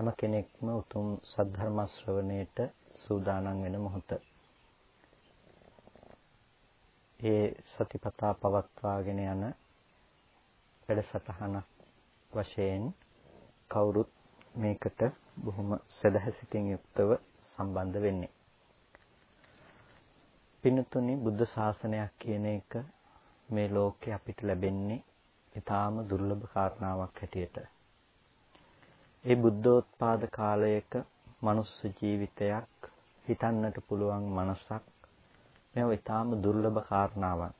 හැම කෙනෙක්ම උතුම් සද්ධර්ම ශ්‍රවණයට සූදානම් වෙන මොහොත. ඒ සතිපතා පවත්වාගෙන යන වැඩසටහන වශයෙන් කවුරුත් මේකට බොහොම සදහසිතින් යුක්තව සම්බන්ධ වෙන්නේ. පින්තුනි බුද්ධ ශාසනයක් කියන එක මේ ලෝකේ අපිට ලැබෙන්නේ ඊටාම දුර්ලභ කාරණාවක් හැටියට. ඒ බුද්ධෝත්පාද කාලයක මනුස්ස ජීවිතයක් හිතන්නට පුළුවන් මනසක් මේව ඊටාම දුර්ලභ කාරණාවක්.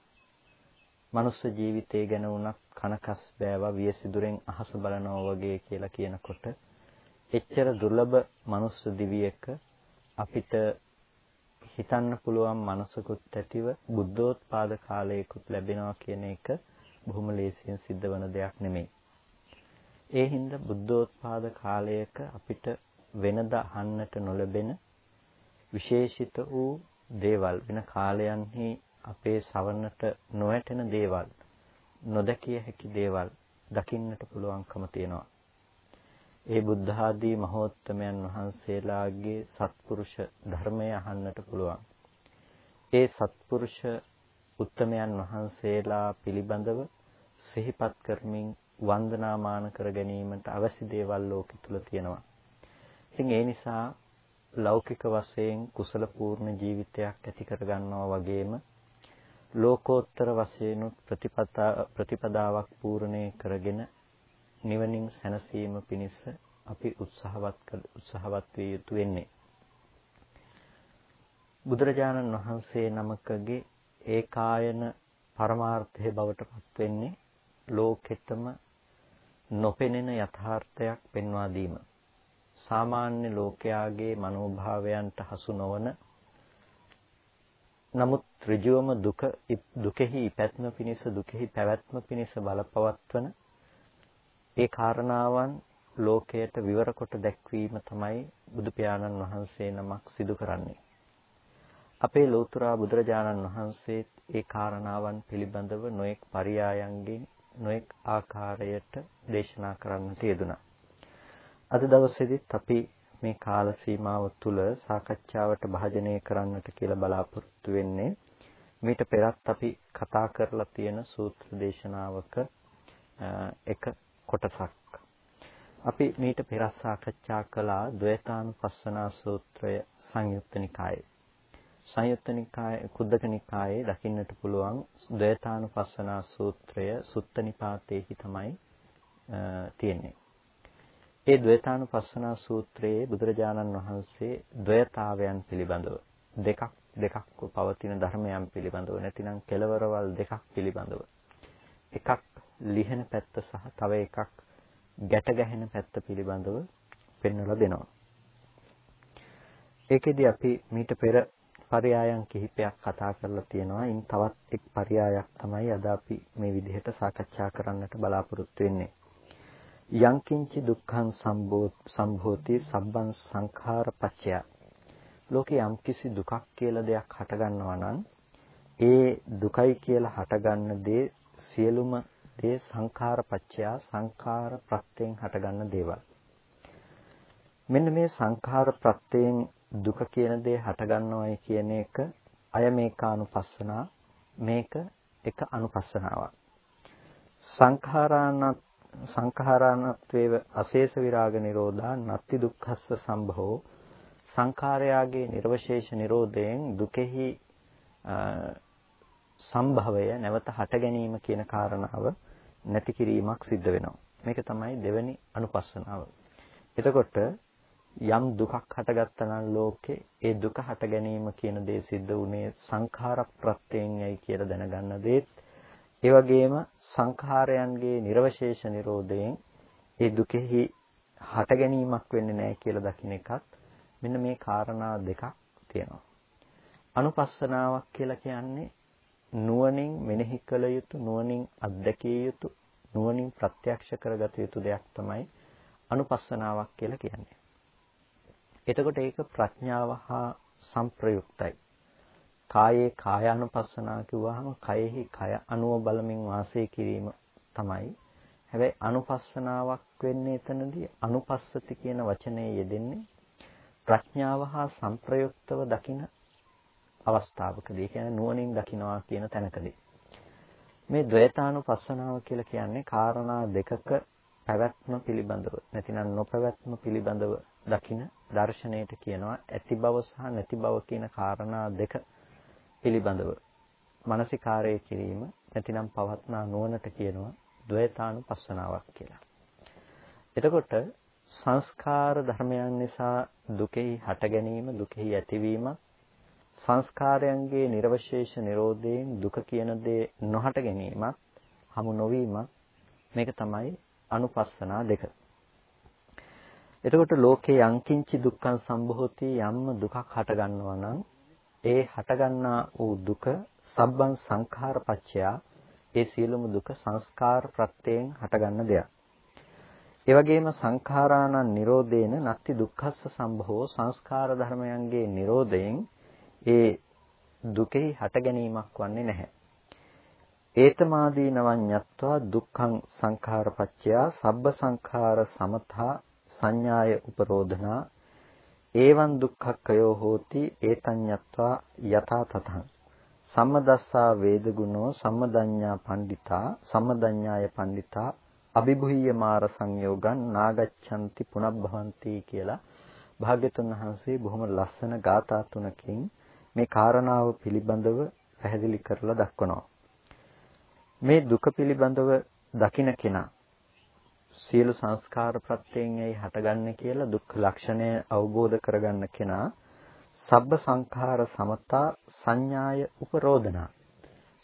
මනුස්ස ජීවිතය ගැන වුණත් කනකස් බෑවා වියසිදුරෙන් අහස බලනවා වගේ කියලා කියනකොට එච්චර දුර්ලභ මනුස්ස දිවියක අපිට හිතන්න පුළුවන් මනසකුත් ඇතිව බුද්ධෝත්පාද කාලයකුත් ලැබෙනවා කියන එක බොහොම ලේසියෙන් සිද්ධ වෙන දෙයක් නෙමෙයි. ඒ හින්දා බුද්ධෝත්පාද කාලයක අපිට වෙනද අහන්නට නොලැබෙන විශේෂිත වූ දේවල් වෙන කාලයන්හි අපේ සවන්නට නොවැටෙන දේවල් නොදකිය හැකි දේවල් දකින්නට පුළුවන්කම තියෙනවා. ඒ බුද්ධ ආදී මහෝත්තමයන් වහන්සේලාගේ සත්පුරුෂ ධර්මය අහන්නට පුළුවන්. ඒ සත්පුරුෂ උත්තමයන් වහන්සේලා පිළිබඳව සිහිපත් කරමින් වන්දනාමාන කර ගැනීමට අවශ්‍ය දේවල් ලෝකෙ තුල තියෙනවා. ඉතින් ඒ නිසා ලෞකික වශයෙන් කුසල පූර්ණ ජීවිතයක් ඇති කර ගන්නවා වගේම ලෝකෝත්තර වශයෙන් ප්‍රතිපදාවක් පූර්ණේ කරගෙන නිවනින් සැනසීම පිණිස අපි උත්සාහවත් උත්සාහවත් විය යුතු වෙන්නේ. බුදුරජාණන් වහන්සේ නමකගේ ඒකායන පරමාර්ථය බවට පත් වෙන්නේ ලෝකෙතම නොපෙනෙන යථාර්ථයක් පෙන්වා දීම. සාමාන්‍ය ලෝකයාගේ මනෝභාවයන්ට හසු නොවන නමුත් ඍජුවම දුක දුකෙහි ඉපැත්ම පිණිස දුකෙහි පැවැත්ම පිණිස බලපවත්වන ඒ කාරණාවන් ලෝකයට විවර කොට දැක්වීම තමයි බුදු පියාණන් වහන්සේ නමක් සිදු කරන්නේ. අපේ ලෝතර බුදුරජාණන් වහන්සේ ඒ කාරණාවන් පිළිබඳව නොඑක් පරයයන්ගෙන් නොඑක් ආකාරයට දේශනා කරන්නට යෙදුණා. අද දවසේදීත් අපි මේ කාල සීමාව තුළ සාකච්ඡාවට භාජනය කරන්නට කියලා බලාපොරොත්තු වෙන්නේ මීට පෙරත් අපි කතා කරලා තියෙන සූත්‍ර දේශනාවක එක කොටසක්. අපි මීට පෙර සාකච්ඡා කළා ද්වේතානුපස්සනා සූත්‍රය සංයුත්ත නිකායේ. සංයුත්ත නිකායේ කුද්දක නිකායේ දකින්නට පුළුවන් ද්වේතානුපස්සනා සූත්‍රය සුත්ත නිපාතේහි තමයි තියෙන්නේ. ඒ ද්වේතානුපස්සනා සූත්‍රයේ බුදුරජාණන් වහන්සේ ද්වේතාවයන් පිළිබඳව දෙකක් දෙකක් පවතින ධර්මයන් පිළිබඳව නැතිනම් කෙලවරවල් දෙකක් පිළිබඳව එකක් ලිහෙන පැත්ත සහ තව එකක් ගැට ගැහෙන පැත්ත පිළිබඳව පෙන්වලා දෙනවා. ඒකෙදි අපි මීට පෙර පරයයන් කිහිපයක් කතා කරලා තියෙනවා. ඉන් තවත් එක් පරයයක් තමයි අද අපි මේ විදිහට සාකච්ඡා කරන්නට බලාපොරොත්තු වෙන්නේ. යංකින්චි දුක්ඛං සම්භෝති සබ්බං සංඛාර පච්චය. ලෝකේ යම්කිසි දුකක් කියලා දෙයක් හටගන්නවා නම් ඒ දුකයි කියලා හටගන්න දේ සියලුම දේ සංඛාර පච්චය සංඛාර ප්‍රත්‍යයෙන් හටගන්න දේවල්. මෙන්න මේ සංඛාර ප්‍රත්‍යයෙන් දුක කියන දේ හටගන්නවයි කියන එක අය මේකානුපස්සනා මේක එක අනුපස්සනාවක්. සංඛාරාන සංඛාරානත්වේව අශේෂ විරාග නිරෝධා නත්ති දුක්ඛස්ස සම්භවෝ. සංඛාරයාගේ නිර්වශේෂ නිරෝධයෙන් දුකෙහි සම්භවය නැවත හට ගැනීම කියන කාරණාව නැති කිරීමක් සිද්ධ වෙනවා. මේක තමයි දෙවෙනි අනුපස්සනාව. එතකොට යම් දුකක් හටගත්තා නම් ලෝකේ ඒ දුක හට ගැනීම කියන දේ සිද්ධ වුනේ සංඛාර ප්‍රත්‍යයෙන් යයි කියලා දැනගන්න දෙත් ඒ වගේම සංඛාරයන්ගේ නිර්වශේෂ නිරෝධයෙන් ඒ දුකෙහි හට ගැනීමක් වෙන්නේ නැහැ කියලා දකින්න එකත් මෙන්න මේ කාරණා දෙකක් තියෙනවා අනුපස්සනාවක් කියලා කියන්නේ නුවණින් මෙනෙහි කළ යුතු නුවණින් අත්දැකිය යුතු නුවණින් ප්‍රත්‍යක්ෂ කරගත යුතු දෙයක් තමයි අනුපස්සනාවක් කියලා කියන්නේ. එතකොට ඒක ප්‍රඥාව හා සංප්‍රයුක්තයි. කායේ කායානුපස්සනා කිව්වහම කයෙහි කය අනුව බලමින් වාසය කිරීම තමයි. හැබැයි අනුපස්සනාවක් වෙන්නේ එතනදී අනුපස්සති කියන වචනේ යෙදෙන්නේ ප්‍රඥාව හා සංප්‍රයුක්තව දකින අවස්ථාවකදී. ඒ කියන්නේ නුවණින් දකිනවා කියන තැනකදී. මේ ද්වේතානුපස්සනාව කියලා කියන්නේ කාරණා දෙකක පැවැත්ම පිළිබඳව නැතිනම් නොපැවැත්ම පිළිබඳව දකින දර්ශනයට කියනවා ඇති බව සහ නැති බව කියන කාරණා දෙක පිළිබඳව මානසිකාරය කිරීම නැතිනම් පවත්නා නුවණට කියනවා ද්වේතානුපස්සනාවක් කියලා. එතකොට සංස්කාර ධර්මයන් නිසා දුකෙහි හට ගැනීම දුකෙහි ඇතිවීම සංස්කාරයන්ගේ නිර්වශේෂ නිරෝධයෙන් දුක කියන දේ නොහට ගැනීමත් හමු නොවීමත් මේක තමයි අනුපස්සනා දෙක. එතකොට ලෝකේ යංකින්චි දුක්ඛං සම්භෝති යම්ම දුකක් හට ගන්නවා නම් ඒ හටගන්නා වූ දුක සබ්බං සංඛාර පච්චයා ඒ සියලුම දුක සංස්කාර ප්‍රත්‍යයෙන් හටගන්න දෙයක්. ඒ වගේම සංඛාරාණං නිරෝධේන නත්ති දුක්ඛස්ස සම්භවෝ සංස්කාර ධර්මයන්ගේ නිරෝධයෙන් ඒ දුකෙහි හට ගැනීමක් වන්නේ නැහැ. ඒතමාදී නවඤ්ඤත්වා දුක්ඛං සංඛාරපච්චයා සබ්බ සංඛාර සමතා සංඥාය උපරෝධනා ඒවං දුක්ඛක්ඛයෝ හෝති ඒතඤ්ඤත්වා යථා තතං සම්මදස්සා වේදගුණෝ සම්මදඤ්ඤා පණ්ඩිතා සම්මදඤ්ඤාය පණ්ඩිතා අභිභුය්‍ය මාර සංයෝගං නාගච්ඡanti පුනබ්භවಂತಿ කියලා භාග්‍යතුන් වහන්සේ බොහොම ලස්සන ගාථා තුනකින් මේ කාරණාව පිළිබඳව පැහැදිලි කරලා දක්වනවා. මේ දුක පිළිබඳව දකින කෙනා සියලු සංස්කාර ප්‍රත්‍යයෙන් එයි හටගන්නේ කියලා දුක්ඛ ලක්ෂණය අවබෝධ කරගන්න කෙනා සබ්බ සංඛාර සමතා සංඥාය උපරෝධනා.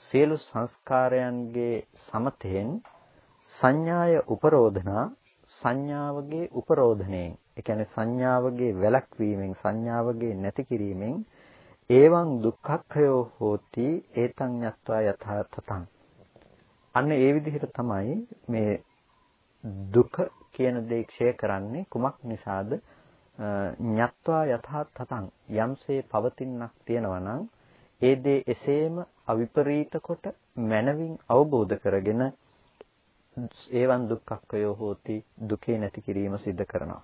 සියලු සංස්කාරයන්ගේ සමතෙන් සංඥාය උපරෝධනා සංඥාවගේ උපරෝධණයෙන් ඒ කියන්නේ සංඥාවගේ වැළැක්වීමෙන් සංඥාවගේ නැති කිරීමෙන් ඒවං දුක්ඛක්ඛයෝ හෝති ඒතං යත්වා යථා තතං අන්න ඒ විදිහට තමයි මේ දුක කියන දේ ක්ෂය කරන්නේ කුමක් නිසාද? ඤත්වා යථාත් තතං යම්සේ පවතිනක් තියෙනවා නම් ඒ දේ එසේම අවිපරීත කොට මනවින් අවබෝධ කරගෙන ඒවන් දුක්ඛක්ඛයෝ හෝති දුකේ නැති කිරීම සිද්ධ කරනවා.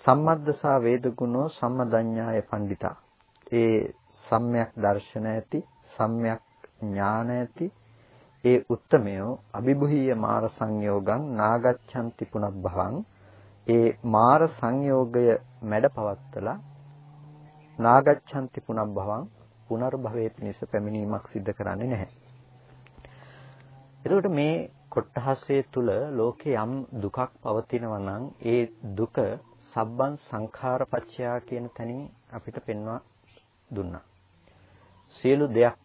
සම්මද්දසා වේදගුණෝ සම්මදඤ්ඤාය පණ්ඩිතා. ඒ සම්‍යක් දර්ශන ඇති, සම්‍යක් ඥාන ඇති, ඒ උත්තමයෝ අභිභුහිය මාර සංයෝගං නාගච්ඡanti පුනබ්භවං ඒ මාර සංයෝගය මැඩපවත්තලා නාගච්ඡanti පුනබ්භවං පුනර්භවයේ පිණිස පැමිණීමක් සිද්ධ කරන්නේ නැහැ. එතකොට මේ කොට්ටහසේ තුල ලෝකේ යම් දුකක් පවතිනවා නම් ඒ දුක සබ්බං සංඛාරපච්චයා කියන තැනින් අපිට පෙන්වා දුන්නා. සියලු දෙයක්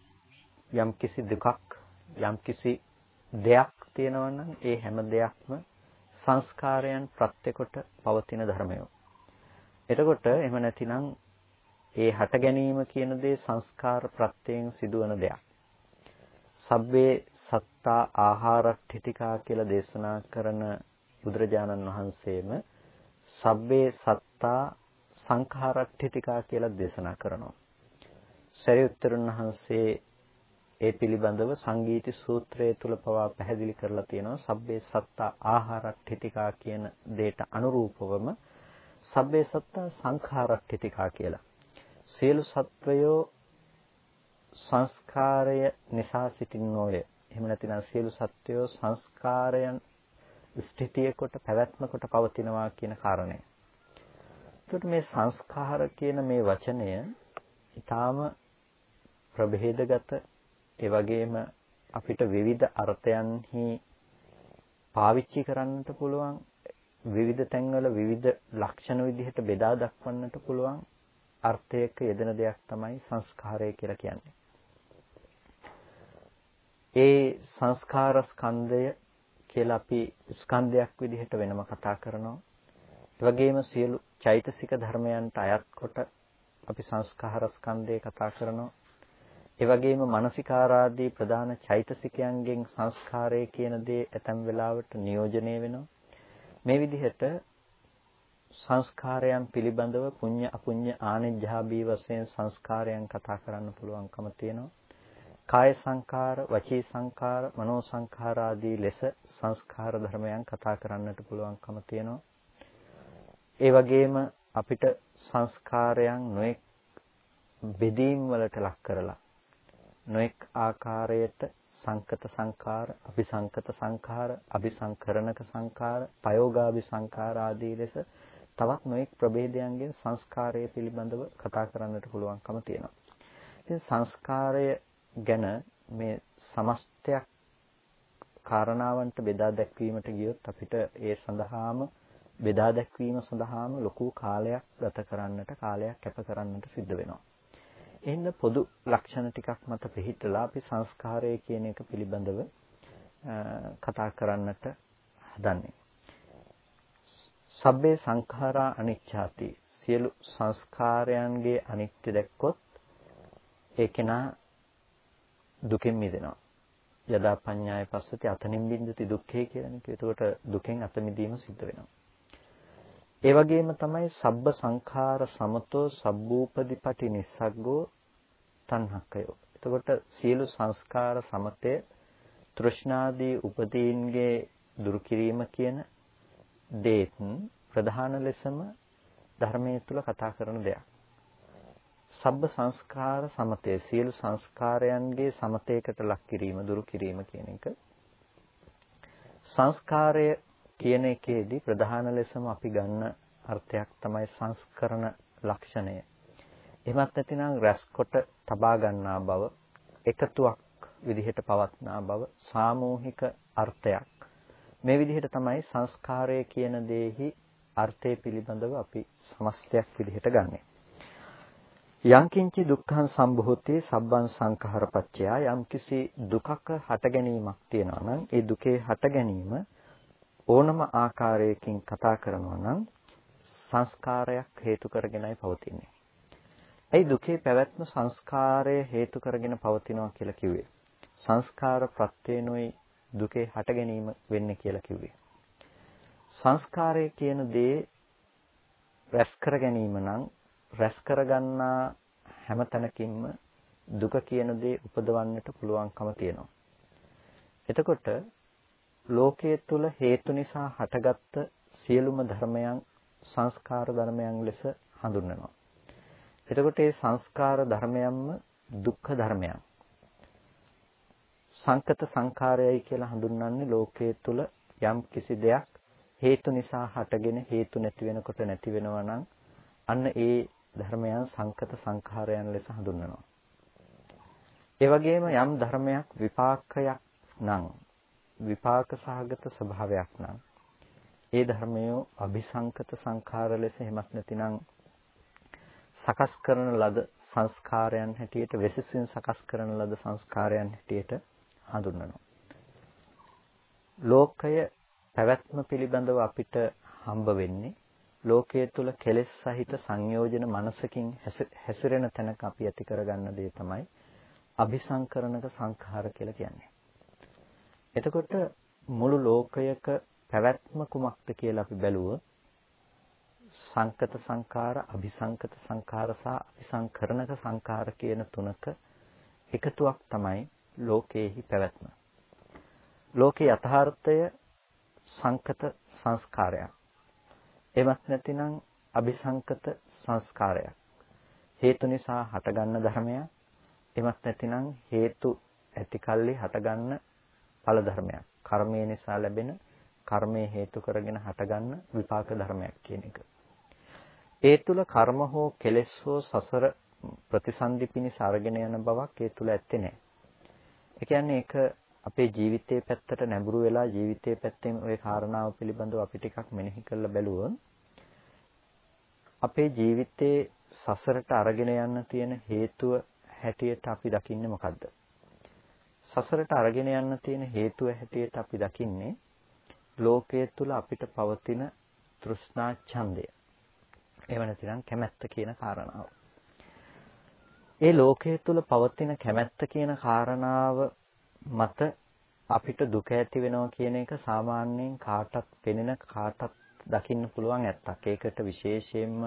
යම් කිසි දුකක් යම්කිසි දෙයක් තියෙනවා නම් ඒ හැම දෙයක්ම සංස්කාරයන් ප්‍රත්‍ය කොට පවතින ධර්මය. එතකොට එහෙම නැතිනම් ඒ හට ගැනීම කියන දේ සංස්කාර ප්‍රත්‍යයෙන් සිදුවන දෙයක්. සබ්බේ සත්තා ආහාරට්ඨිතිකා කියලා දේශනා කරන බුදුරජාණන් වහන්සේම සබ්බේ සත්තා සංඛාරට්ඨිතිකා කියලා දේශනා කරනවා. සරියුත්තරුන් වහන්සේ ඒ පිළිබඳව සංගීති සූත්‍රයේ තුල පවා පැහැදිලි කරලා තියෙනවා සබ්බේ සත්තා ආහාරට්ඨිතිකා කියන දෙයට අනුරූපවම සබ්බේ සත්තා සංඛාරට්ඨිතිකා කියලා. සියලු සත්වයෝ සංස්කාරය නිසා සිටින්නෝය. එහෙම නැතිනම් සියලු සත්වයෝ සංස්කාරයන් ස්ථිතිය කොට පැවැත්ම කොට පවතිනවා කියන කාරණය. එතකොට මේ සංස්කාර කියන මේ වචනය ඊටාම ප්‍රභේදගත ඒ වගේම අපිට විවිධ අර්ථයන්හි පාවිච්චි කරන්නට පුළුවන් විවිධ තැන්වල විවිධ ලක්ෂණ විදිහට බෙදා දක්වන්නට පුළුවන් අර්ථයක යෙදෙන දෙයක් තමයි සංස්කාරය කියලා කියන්නේ. ඒ සංස්කාර ස්කන්ධය කියලා අපි ස්කන්ධයක් විදිහට වෙනම කතා කරනවා. ඒ වගේම සියලු චෛතසික ධර්මයන්ට අයත් කොට අපි සංස්කාර ස්කන්ධය කතා කරනවා. ඒ වගේම මානසිකාරාදී ප්‍රධාන චෛතසිකයන්ගෙන් සංස්කාරය කියන දේ ඇතැම් වෙලාවට නියෝජනය වෙනවා. මේ විදිහට සංස්කාරයන් පිළිබඳව පුඤ්ඤ අපුඤ්ඤ ආනිජ්ජාභී වශයෙන් සංස්කාරයන් කතා කරන්න පුළුවන්කම තියෙනවා. කාය සංකාර, වචී සංකාර, මනෝ සංකාර ආදී ලෙස සංස්කාර ධර්මයන් කතා කරන්නට පුළුවන්කම තියෙනවා. ඒ වගේම අපිට සංස්කාරයන් නොඑක් බෙදීම් වලට ලක් කරලා නොඑක් ආකාරයට සංකත සංකාර, අபிසංකත සංකාර, අபிසංකරණක සංකාර, පයෝගාභි සංකාර ආදී ලෙස තවත් නොඑක් ප්‍රභේදයන්ගෙන් සංස්කාරය පිළිබඳව කතා කරන්නට පුළුවන්කම තියෙනවා. ඉතින් සංස්කාරය ගැන මේ සමස්තයක් කාරණාවන්ට බෙදා දැක්වීමට ගියොත් අපිට ඒ සඳහාම බෙදා දැක්වීම සඳහාම ලොකු කාලයක් ගත කරන්නට කාලයක් කැප කරන්නට සිද්ධ වෙනවා. එහෙනම් පොදු ලක්ෂණ ටිකක් මත පිළිහිටලා අපි සංස්කාරය කියන එක පිළිබඳව කතා කරන්නට හදන්නේ. සබ්බේ සංඛාරා අනිච්ඡාති සියලු සංස්කාරයන්ගේ අනිත්‍ය දැක්කොත් ඒ කෙනා දුකෙන් මිදෙනවා. යදා පඤ්ඤාය පස්සති අතනින් බින්දති දුක්ඛේ කියලානේ. ඒකට දුකෙන් අත මිදීම සිද්ධ වෙනවා. ඒ වගේම තමයි සබ්බ සංඛාර සමතෝ සබ්බූපදීපටි නිස්සග්ගෝ තණ්හක්කයෝ. එතකොට සියලු සංස්කාර සමතය තෘෂ්ණාදී උපදීන්ගේ දුරු කිරීම කියන දේත් ප්‍රධාන ලෙසම ධර්මයේ තුල කතා කරන දෙයක්. සබ්බ සංස්කාර සමතය සියලු සංස්කාරයන්ගේ සමතේකට ලක් කිරීම දුරු කිරීම කියන එක සංස්කාරය කියන එකේදී ප්‍රධාන ලෙසම අපි ගන්න අර්ථයක් තමයි සංස්කරණ ලක්ෂණය. එහෙමත් නැතිනම් රැස්කොට තබා ගන්නා බව එකතුවක් විදිහට පවත්නා බව සාමූහික අර්ථයක්. මේ විදිහට තමයි සංස්කාරය කියන දෙෙහි අර්ථය පිළිබඳව අපි සමස්තයක් විදිහට ගන්නෙ. යංකින්චි දුක්ඛං සම්භූති සබ්බං සංඛාරපච්චය යම්කිසි දුකක හට ගැනීමක් තියෙනවා නම් ඒ දුකේ හට ගැනීම ඕනම ආකාරයකින් කතා කරනවා නම් සංස්කාරයක් හේතු කරගෙනයි පවතින්නේ. ඒ දුකේ පැවැත්ම සංස්කාරය හේතු කරගෙන පවතිනවා කියලා කිව්වේ. සංස්කාර ප්‍රත්‍යේනොයි දුකේ හට ගැනීම වෙන්නේ කියලා කිව්වේ. සංස්කාරය කියන දේ රැස් කර ගැනීම නම් රැස් කරගන්නා හැම තැනකින්ම දුක කියන දේ උපදවන්නට පුළුවන්කම තියෙනවා. එතකොට ලෝකයේ තුල හේතු නිසා හටගත්ත සියලුම ධර්මයන් සංස්කාර ධර්මයන් ලෙස හඳුන්වනවා. එතකොට මේ සංස්කාර ධර්මයන්ම දුක්ඛ ධර්මයන්. සංකත සංඛාරයයි කියලා හඳුන්වන්නේ ලෝකයේ තුල යම් කිසි දෙයක් හේතු නිසා හටගෙන හේතු නැති වෙනකොට නැති වෙනවා නම් අන්න ඒ ධර්මයන් සංකත සංඛාරයන් ලෙස හඳුන්වනවා. ඒ වගේම යම් ධර්මයක් විපාකයක් නම් විපාක සහගත ස්වභාවයක් නම් ඒ ධර්මය අபிසංකත සංඛාර ලෙස එහෙමත් නැතිනම් සකස් කරන ලද සංස්කාරයන් හැටියට වෙසසින් සකස් කරන ලද සංස්කාරයන් හැටියට හඳුන්වනවා. ලෝකය පැවැත්ම පිළිබඳව අපිට හම්බ වෙන්නේ ලෝකයේ තුල කෙලෙස් සහිත සංයෝජන මනසකින් හැසිරෙන තැනක අපි ඇති කරගන්න දේ තමයි අபிසංකරණක සංඛාර කියලා කියන්නේ. එතකොට මුළු ලෝකයක පැවැත්ම කුමක්ද කියලා අපි බැලුව සංකත සංඛාර, අபிසංකත සංඛාර සහ අபிසංකරණක සංඛාර කියන තුනක එකතුවක් තමයි ලෝකයේහි පැවැත්ම. ලෝකේ යථාර්ථය සංකත සංස්කාරයක්. එමත් නැතිනම් අபிසංකත සංස්කාරයක්. හේතු නිසා හටගන්න ධර්මයක්. එමත් නැතිනම් හේතු ඇතිකල්ලි හටගන්න ඵල ධර්මයක්. කර්මය නිසා ලැබෙන කර්මයේ හේතු කරගෙන හටගන්න විපාක ධර්මයක් කියන එක. ඒ තුල කර්ම හෝ කෙලෙස් හෝ සසර ප්‍රතිසන්දි පිණිස අරගෙන යන බවක් ඒ තුල ඇත්තේ නැහැ. ඒ කියන්නේ ඒක අපේ ජීවිතයේ පැත්තට නැඹුරු වෙලා ජීවිතයේ පැත්තෙන් ওই කාරණාව පිළිබඳව අපි ටිකක් මෙනෙහි කරලා බැලුවොත් අපේ ජීවිතයේ සසරට අරගෙන යන්න තියෙන හේතුව හැටියට අපි දකින්නේ මොකද්ද? සසරට අරගෙන යන්න තියෙන හේතුව හැටියට අපි දකින්නේ ලෝකයේ තුල අපිට පවතින තෘෂ්ණා ඡන්දය. එහෙම නැතිනම් කැමැත්ත කියන කාරණාව. ඒ ලෝකයේ තුල පවතින කැමැත්ත කියන කාරණාව මත අපිට දුක ඇති වෙනවා කියන එක සාමාන්‍යයෙන් කාටත් පෙනෙන කාටත් දකින්න පුළුවන් ඇත්තක්. ඒකට විශේෂයෙන්ම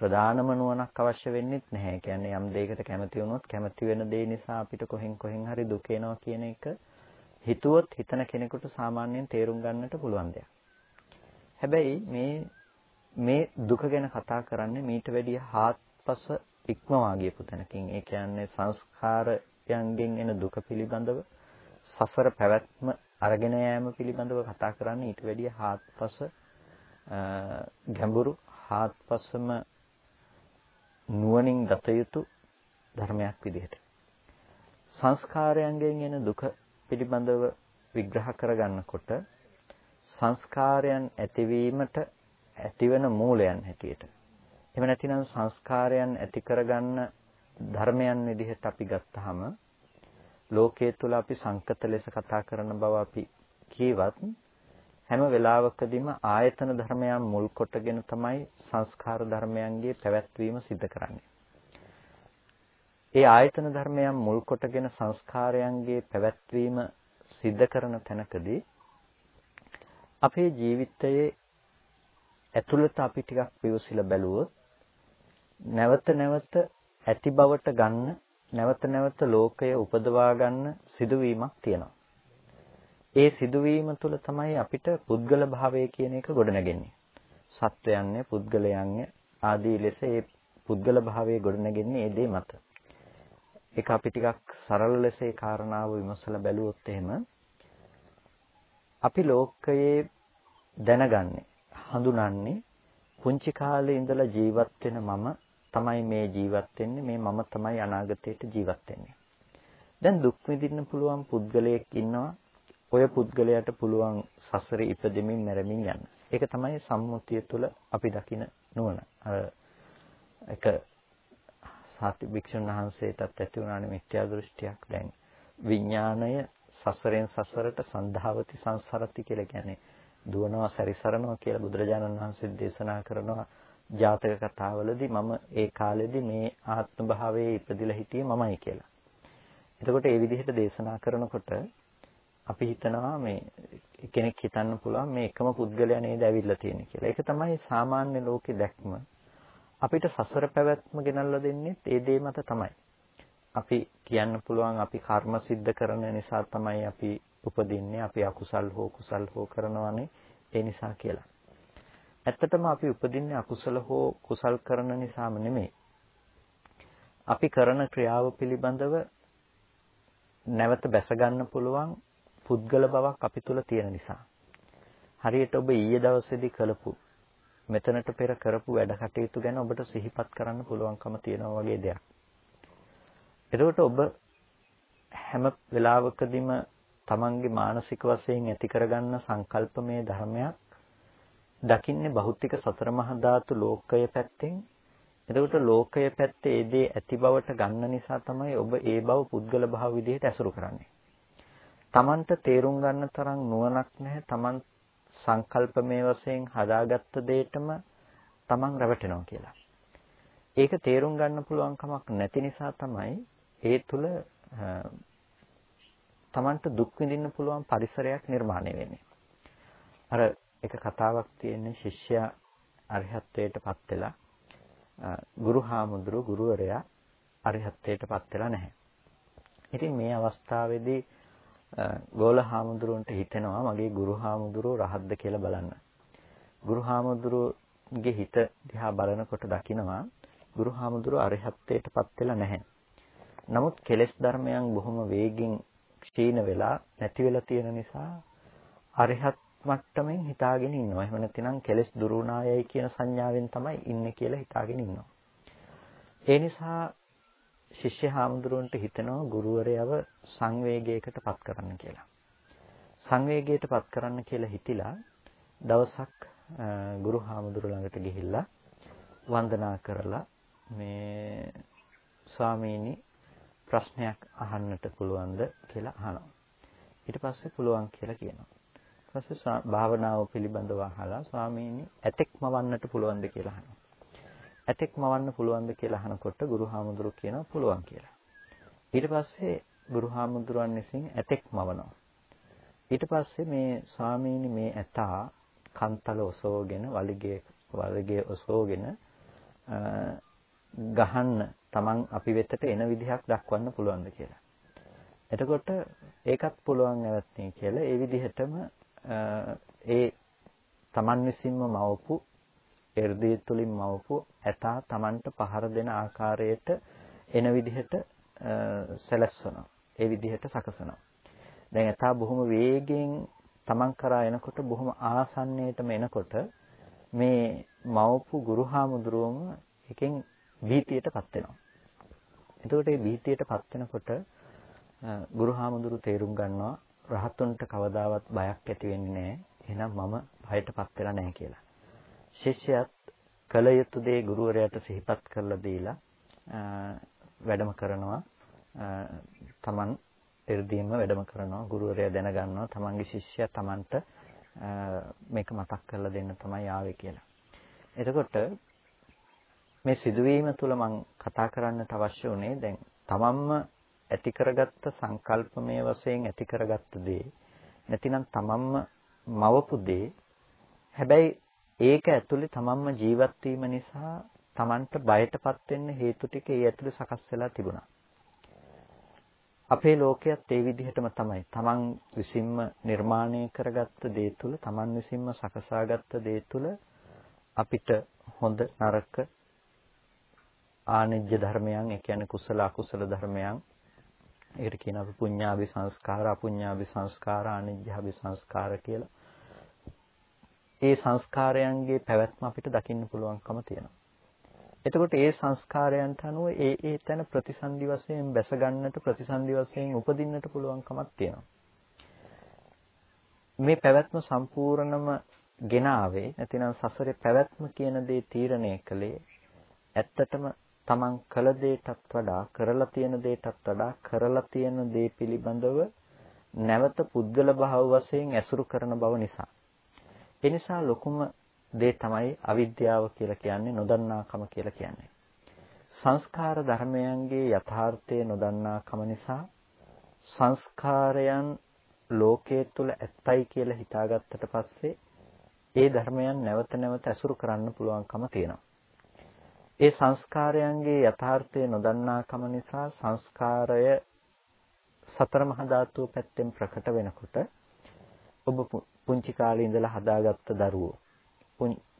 ප්‍රධානම නුවණක් අවශ්‍ය වෙන්නේ නැහැ. කියන්නේ යම් දෙයකට කැමති වුණොත් කැමති වෙන දේ නිසා අපිට කොහෙන් කොහෙන් හරි දුක එනවා කියන එක හිතුවොත් හිතන කෙනෙකුට සාමාන්‍යයෙන් තේරුම් ගන්නට පුළුවන් දෙයක්. හැබැයි මේ මේ දුක ගැන කතා කරන්නේ මීට වැඩිය හාත්පස ඉක්මවා ගියපු තැනකින්. ඒ කියන්නේ සංස්කාරයන්ගෙන් එන දුක පිළිබඳව සසර පැවැත්ම අරගෙන යෑම පිළිබඳව කතා කරන්නේ ඊට වැඩිය හාත්පස ගැඹුරු හාත්පසම නුවණින් දත යුතු ධර්මයක් විදිහට. සංස්කාරයන්ගෙන් එන දුක පිළිබඳව විග්‍රහ කරගන්නකොට සංස්කාරයන් ඇතිවීමට ඇතිවන මූලයන් හැටියට. එහෙම නැතිනම් සංස්කාරයන් ඇති කරගන්න ධර්මයන් විදිහට අපි ගත්තාම ලෝකයේ තුල අපි සංකත ලෙස කතා කරන බව අපි කීවත් හැම වෙලාවකදීම ආයතන ධර්මයන් මුල් කොටගෙන තමයි සංස්කාර ධර්මයන්ගේ පැවැත්වීම සිද්ධ කරන්නේ. ඒ ආයතන ධර්මයන් මුල් කොටගෙන සංස්කාරයන්ගේ පැවැත්වීම සිද්ධ කරන තැනකදී අපේ ජීවිතයේ ඇතුළත අපි ටිකක් විවසිලා බැලුවොත් නැවත නැවත ඇති බවට ගන්න නැවත නැවත ලෝකය උපදවා ගන්න සිදුවීමක් තියෙනවා. ඒ සිදුවීම තුළ තමයි අපිට පුද්ගල භාවය කියන එක ගොඩනගෙන්නේ. සත්වයන්ය, පුද්ගලයන්ය ආදී ලෙස ඒ පුද්ගල භාවයේ ගොඩනගෙන්නේ ඒ දේ මත. ඒක අපි ටිකක් සරල ලෙස ඒ කාරණාව විමසලා බැලුවොත් එහෙම අපි ලෝකයේ දැනගන්නේ, හඳුනන්නේ පුංචි කාලේ ඉඳලා ජීවත් වෙන මම තමයි මේ ජීවත් වෙන්නේ, මේ මම තමයි අනාගතයට ජීවත් වෙන්නේ. දැන් දුක් විඳින්න පුළුවන් පුද්ගලයෙක් ඉන්නවා ඔය පුද්ගලයාට පුළුවන් සසරේ ඉපදෙමින් මැරෙමින් යන්න. ඒක තමයි සම්මුතිය තුළ අපි දකින නුවණ. අර එක සාති භික්ෂුන් වහන්සේටත් ඇති වුණානේ මිත්‍යා දෘෂ්ටියක්. දැන් විඥාණය සසරෙන් සසරට සන්ධාවති සංසරති කියලා කියන්නේ දුවනවා සැරිසරනවා කියලා බුදුරජාණන් වහන්සේ දේශනා කරනවා ජාතක කතාවලදී මම ඒ කාලෙදී මේ ආත්ම භාවයේ ඉපදිලා හිටියේ මමයි කියලා. එතකොට ඒ විදිහට දේශනා කරනකොට අපි හිතනවා මේ කෙනෙක් හිතන්න පුළුවන් මේ එකම පුද්ගලයා නේද ඇවිල්ලා තියෙන්නේ කියලා. ඒක තමයි සාමාන්‍ය ලෝකේ දැක්ම. අපිට සසර පැවැත්ම ගෙනල්ලා දෙන්නේ ඒ දේ මත තමයි. අපි කියන්න පුළුවන් අපි කර්ම સિદ્ધ කරන නිසා තමයි අපි උපදින්නේ. අපි අකුසල් හෝ කුසල් හෝ කරනවානේ ඒ නිසා කියලා. ඇත්තටම අපි උපදින්නේ අකුසල හෝ කුසල් කරන නිසාම නෙමෙයි. අපි කරන ක්‍රියාව පිළිබඳව නැවත බැස ගන්න පුළුවන් පුද්ගල බවක් අපි තුල තියෙන නිසා. හරියට ඔබ ඊයේ දවසේදී කළපු මෙතනට පෙර කරපු වැඩ කටයුතු ගැන ඔබට සිහිපත් කරන්න පුළුවන්කම තියෙනවා වගේ දෙයක්. එතකොට ඔබ හැම වෙලාවකදීම තමන්ගේ මානසික වශයෙන් ඇති කරගන්න සංකල්පමය ධර්මයක් දකින්නේ භෞතික සතර මහා ධාතු ලෝකය පැත්තෙන් එතකොට ලෝකය පැත්තේ ඒ දේ ඇති බවට ගන්න නිසා තමයි ඔබ ඒ බව පුද්ගල භාව විදිහට ඇසුරු කරන්නේ. Tamanට තේරුම් ගන්න තරම් නුවණක් නැහැ. Taman සංකල්පමය වශයෙන් හදාගත්ත දෙයටම Taman රැවටෙනවා කියලා. ඒක තේරුම් ගන්න පුළුවන් කමක් නැති නිසා තමයි ඒ තුල Tamanට දුක් විඳින්න පුළුවන් පරිසරයක් නිර්මාණය වෙන්නේ. අර එක කතාවක් තියෙන්නේ ශිෂ්‍යයා අරිහත්ත්වයටපත් වෙලා ගුරු හාමුදුරු ගුරුවරයා අරිහත්ත්වයටපත් වෙලා නැහැ. ඉතින් මේ අවස්ථාවේදී ගෝල හාමුදුරුවන්ට හිතෙනවා මගේ ගුරු හාමුදුරුව රහත්ද කියලා බලන්න. ගුරු හාමුදුරුවගේ හිත දිහා බලනකොට දකිනවා ගුරු හාමුදුරුව අරිහත්ත්වයටපත් වෙලා නැහැ. නමුත් කෙලෙස් ධර්මයන් බොහොම වේගින් ක්ෂීණ වෙලා නැති වෙලා තියෙන නිසා අරිහත් මට්ටමින් හිතාගෙන ඉන්නවා. එහෙම නැතිනම් කෙලෙස් දුරුණායයි කියන සංඥාවෙන් තමයි ඉන්නේ කියලා හිතාගෙන ඉන්නවා. ඒ නිසා ශිෂ්‍ය හාමුදුරුවන්ට හිතෙනවා ගුරුවරයව සංවේගයකට පත් කරන්න කියලා. සංවේගයට පත් කරන්න කියලා හිතිලා දවසක් ගුරු හාමුදුරු ළඟට ගිහිල්ලා වන්දනා කරලා මේ ස්වාමීනි ප්‍රශ්නයක් අහන්නට පුළුවන්ද කියලා අහනවා. ඊට පස්සේ පුළුවන් කියලා කියනවා. ඊට පස්සේ භාවනාව පිළිබඳව අහලා ස්වාමීනි ඇතෙක් මවන්නට පුළුවන්ද කියලා අහනවා. ඇතෙක් මවන්න පුළුවන්ද කියලා අහනකොට ගුරුහාමුදුරු කියනවා පුළුවන් කියලා. ඊට පස්සේ ගුරුහාමුදුරන් විසින් ඇතෙක් මවනවා. ඊට පස්සේ මේ ස්වාමීනි මේ ඇතා කන්තල ඔසවගෙන වලිගේ වලිගේ ඔසවගෙන ගහන්න Taman අපි වෙතට එන විදිහක් දක්වන්න පුළුවන්ද කියලා. එතකොට ඒකත් පුළුවන් නැවත්නේ කියලා ඒ විදිහටම ඒ Taman විසින්ම මවපු එර්දී තුලින් මවපු ඇතා Tamanට පහර දෙන ආකාරයට එන විදිහට සැලැස්වනවා. ඒ විදිහට සකසනවා. දැන් ඇතා බොහොම වේගයෙන් Taman කරා එනකොට බොහොම ආසන්නයටම එනකොට මේ මවපු ගුරුහාමුදුරුවම එකෙන් භීතියටපත් වෙනවා. එතකොට මේ භීතියටපත් වෙනකොට ගුරුහාමුදුරු තේරුම් ගන්නවා රහතුන්ට කවදාවත් බයක් ඇති වෙන්නේ නැහැ. එහෙනම් මම භයටපත් වෙලා නැහැ කියලා. ශිෂ්‍යයත් කල යුතු දේ ගුරුවරයාට සිහිපත් කරලා දීලා වැඩම කරනවා. තමන් එ르දීම වැඩම කරනවා. ගුරුවරයා දැනගන්නවා තමන්ගේ ශිෂ්‍යයා තමන්ට මේක මතක් කරලා දෙන්න තමයි ආවේ කියලා. එතකොට මේ සිදුවීම තුළ මම කතා කරන්නට අවශ්‍ය උනේ දැන් තමන්ම ඇති කරගත්ත සංකල්පමය වශයෙන් ඇති කරගත්ත දේ නැතිනම් තමන්ම මවපු දේ හැබැයි ඒක ඇතුලේ තමන්ම ජීවත් වීම නිසා තමන්ට බයටපත් වෙන්න හේතු ටික ඒ ඇතුලේ සකස් වෙලා තිබුණා. අපේ ලෝකයේත් ඒ විදිහටම තමයි. තමන් විසින්ම නිර්මාණය කරගත්ත දේ තුල තමන් විසින්ම සකසාගත්ත දේ තුල අපිට හොඳ නරක ආනිජ්‍ය ධර්මයන් ඒ කියන්නේ කුසල අකුසල ධර්මයන් ඒකට කියන අපි පුඤ්ඤාභි සංස්කාර අපුඤ්ඤාභි සංස්කාර අනිජ්ජාභි සංස්කාර කියලා. ඒ සංස්කාරයන්ගේ පැවැත්ම අපිට දකින්න පුළුවන්කම තියෙනවා. එතකොට ඒ සංස්කාරයන්ට අනුව ඒ ඒ තැන ප්‍රතිසන්දි වශයෙන් බැස ගන්නට ප්‍රතිසන්දි වශයෙන් උපදින්නට පුළුවන්කමක් තියෙනවා. මේ පැවැත්ම සම්පූර්ණම ගෙන ආවේ නැතිනම් සසරේ පැවැත්ම කියන දේ තීරණය කළේ ඇත්තටම තමන් කළ දේටත් වඩා කරලා තියෙන දේටත් වඩා කරලා තියෙන දේ පිළිබඳව නැවත පුද්ගල භාව වශයෙන් ඇසුරු කරන බව නිසා. ඒ නිසා ලොකුම දේ තමයි අවිද්‍යාව කියලා කියන්නේ නොදන්නාකම කියලා කියන්නේ. සංස්කාර ධර්මයන්ගේ යථාර්ථය නොදන්නාකම නිසා සංස්කාරයන් ලෝකයේ තුල ඇත්තයි කියලා හිතාගත්තට පස්සේ ඒ ධර්මයන් නැවත නැවත ඇසුරු කරන්න පුළුවන්කම තියෙනවා. ඒ සංස්කාරයන්ගේ යථාර්ථය නොදන්නාකම නිසා සංස්කාරය සතර මහා ධාතුව පැත්තෙන් ප්‍රකට වෙනකොට ඔබ පුංචි කාලේ ඉඳලා හදාගත්ත දරුවෝ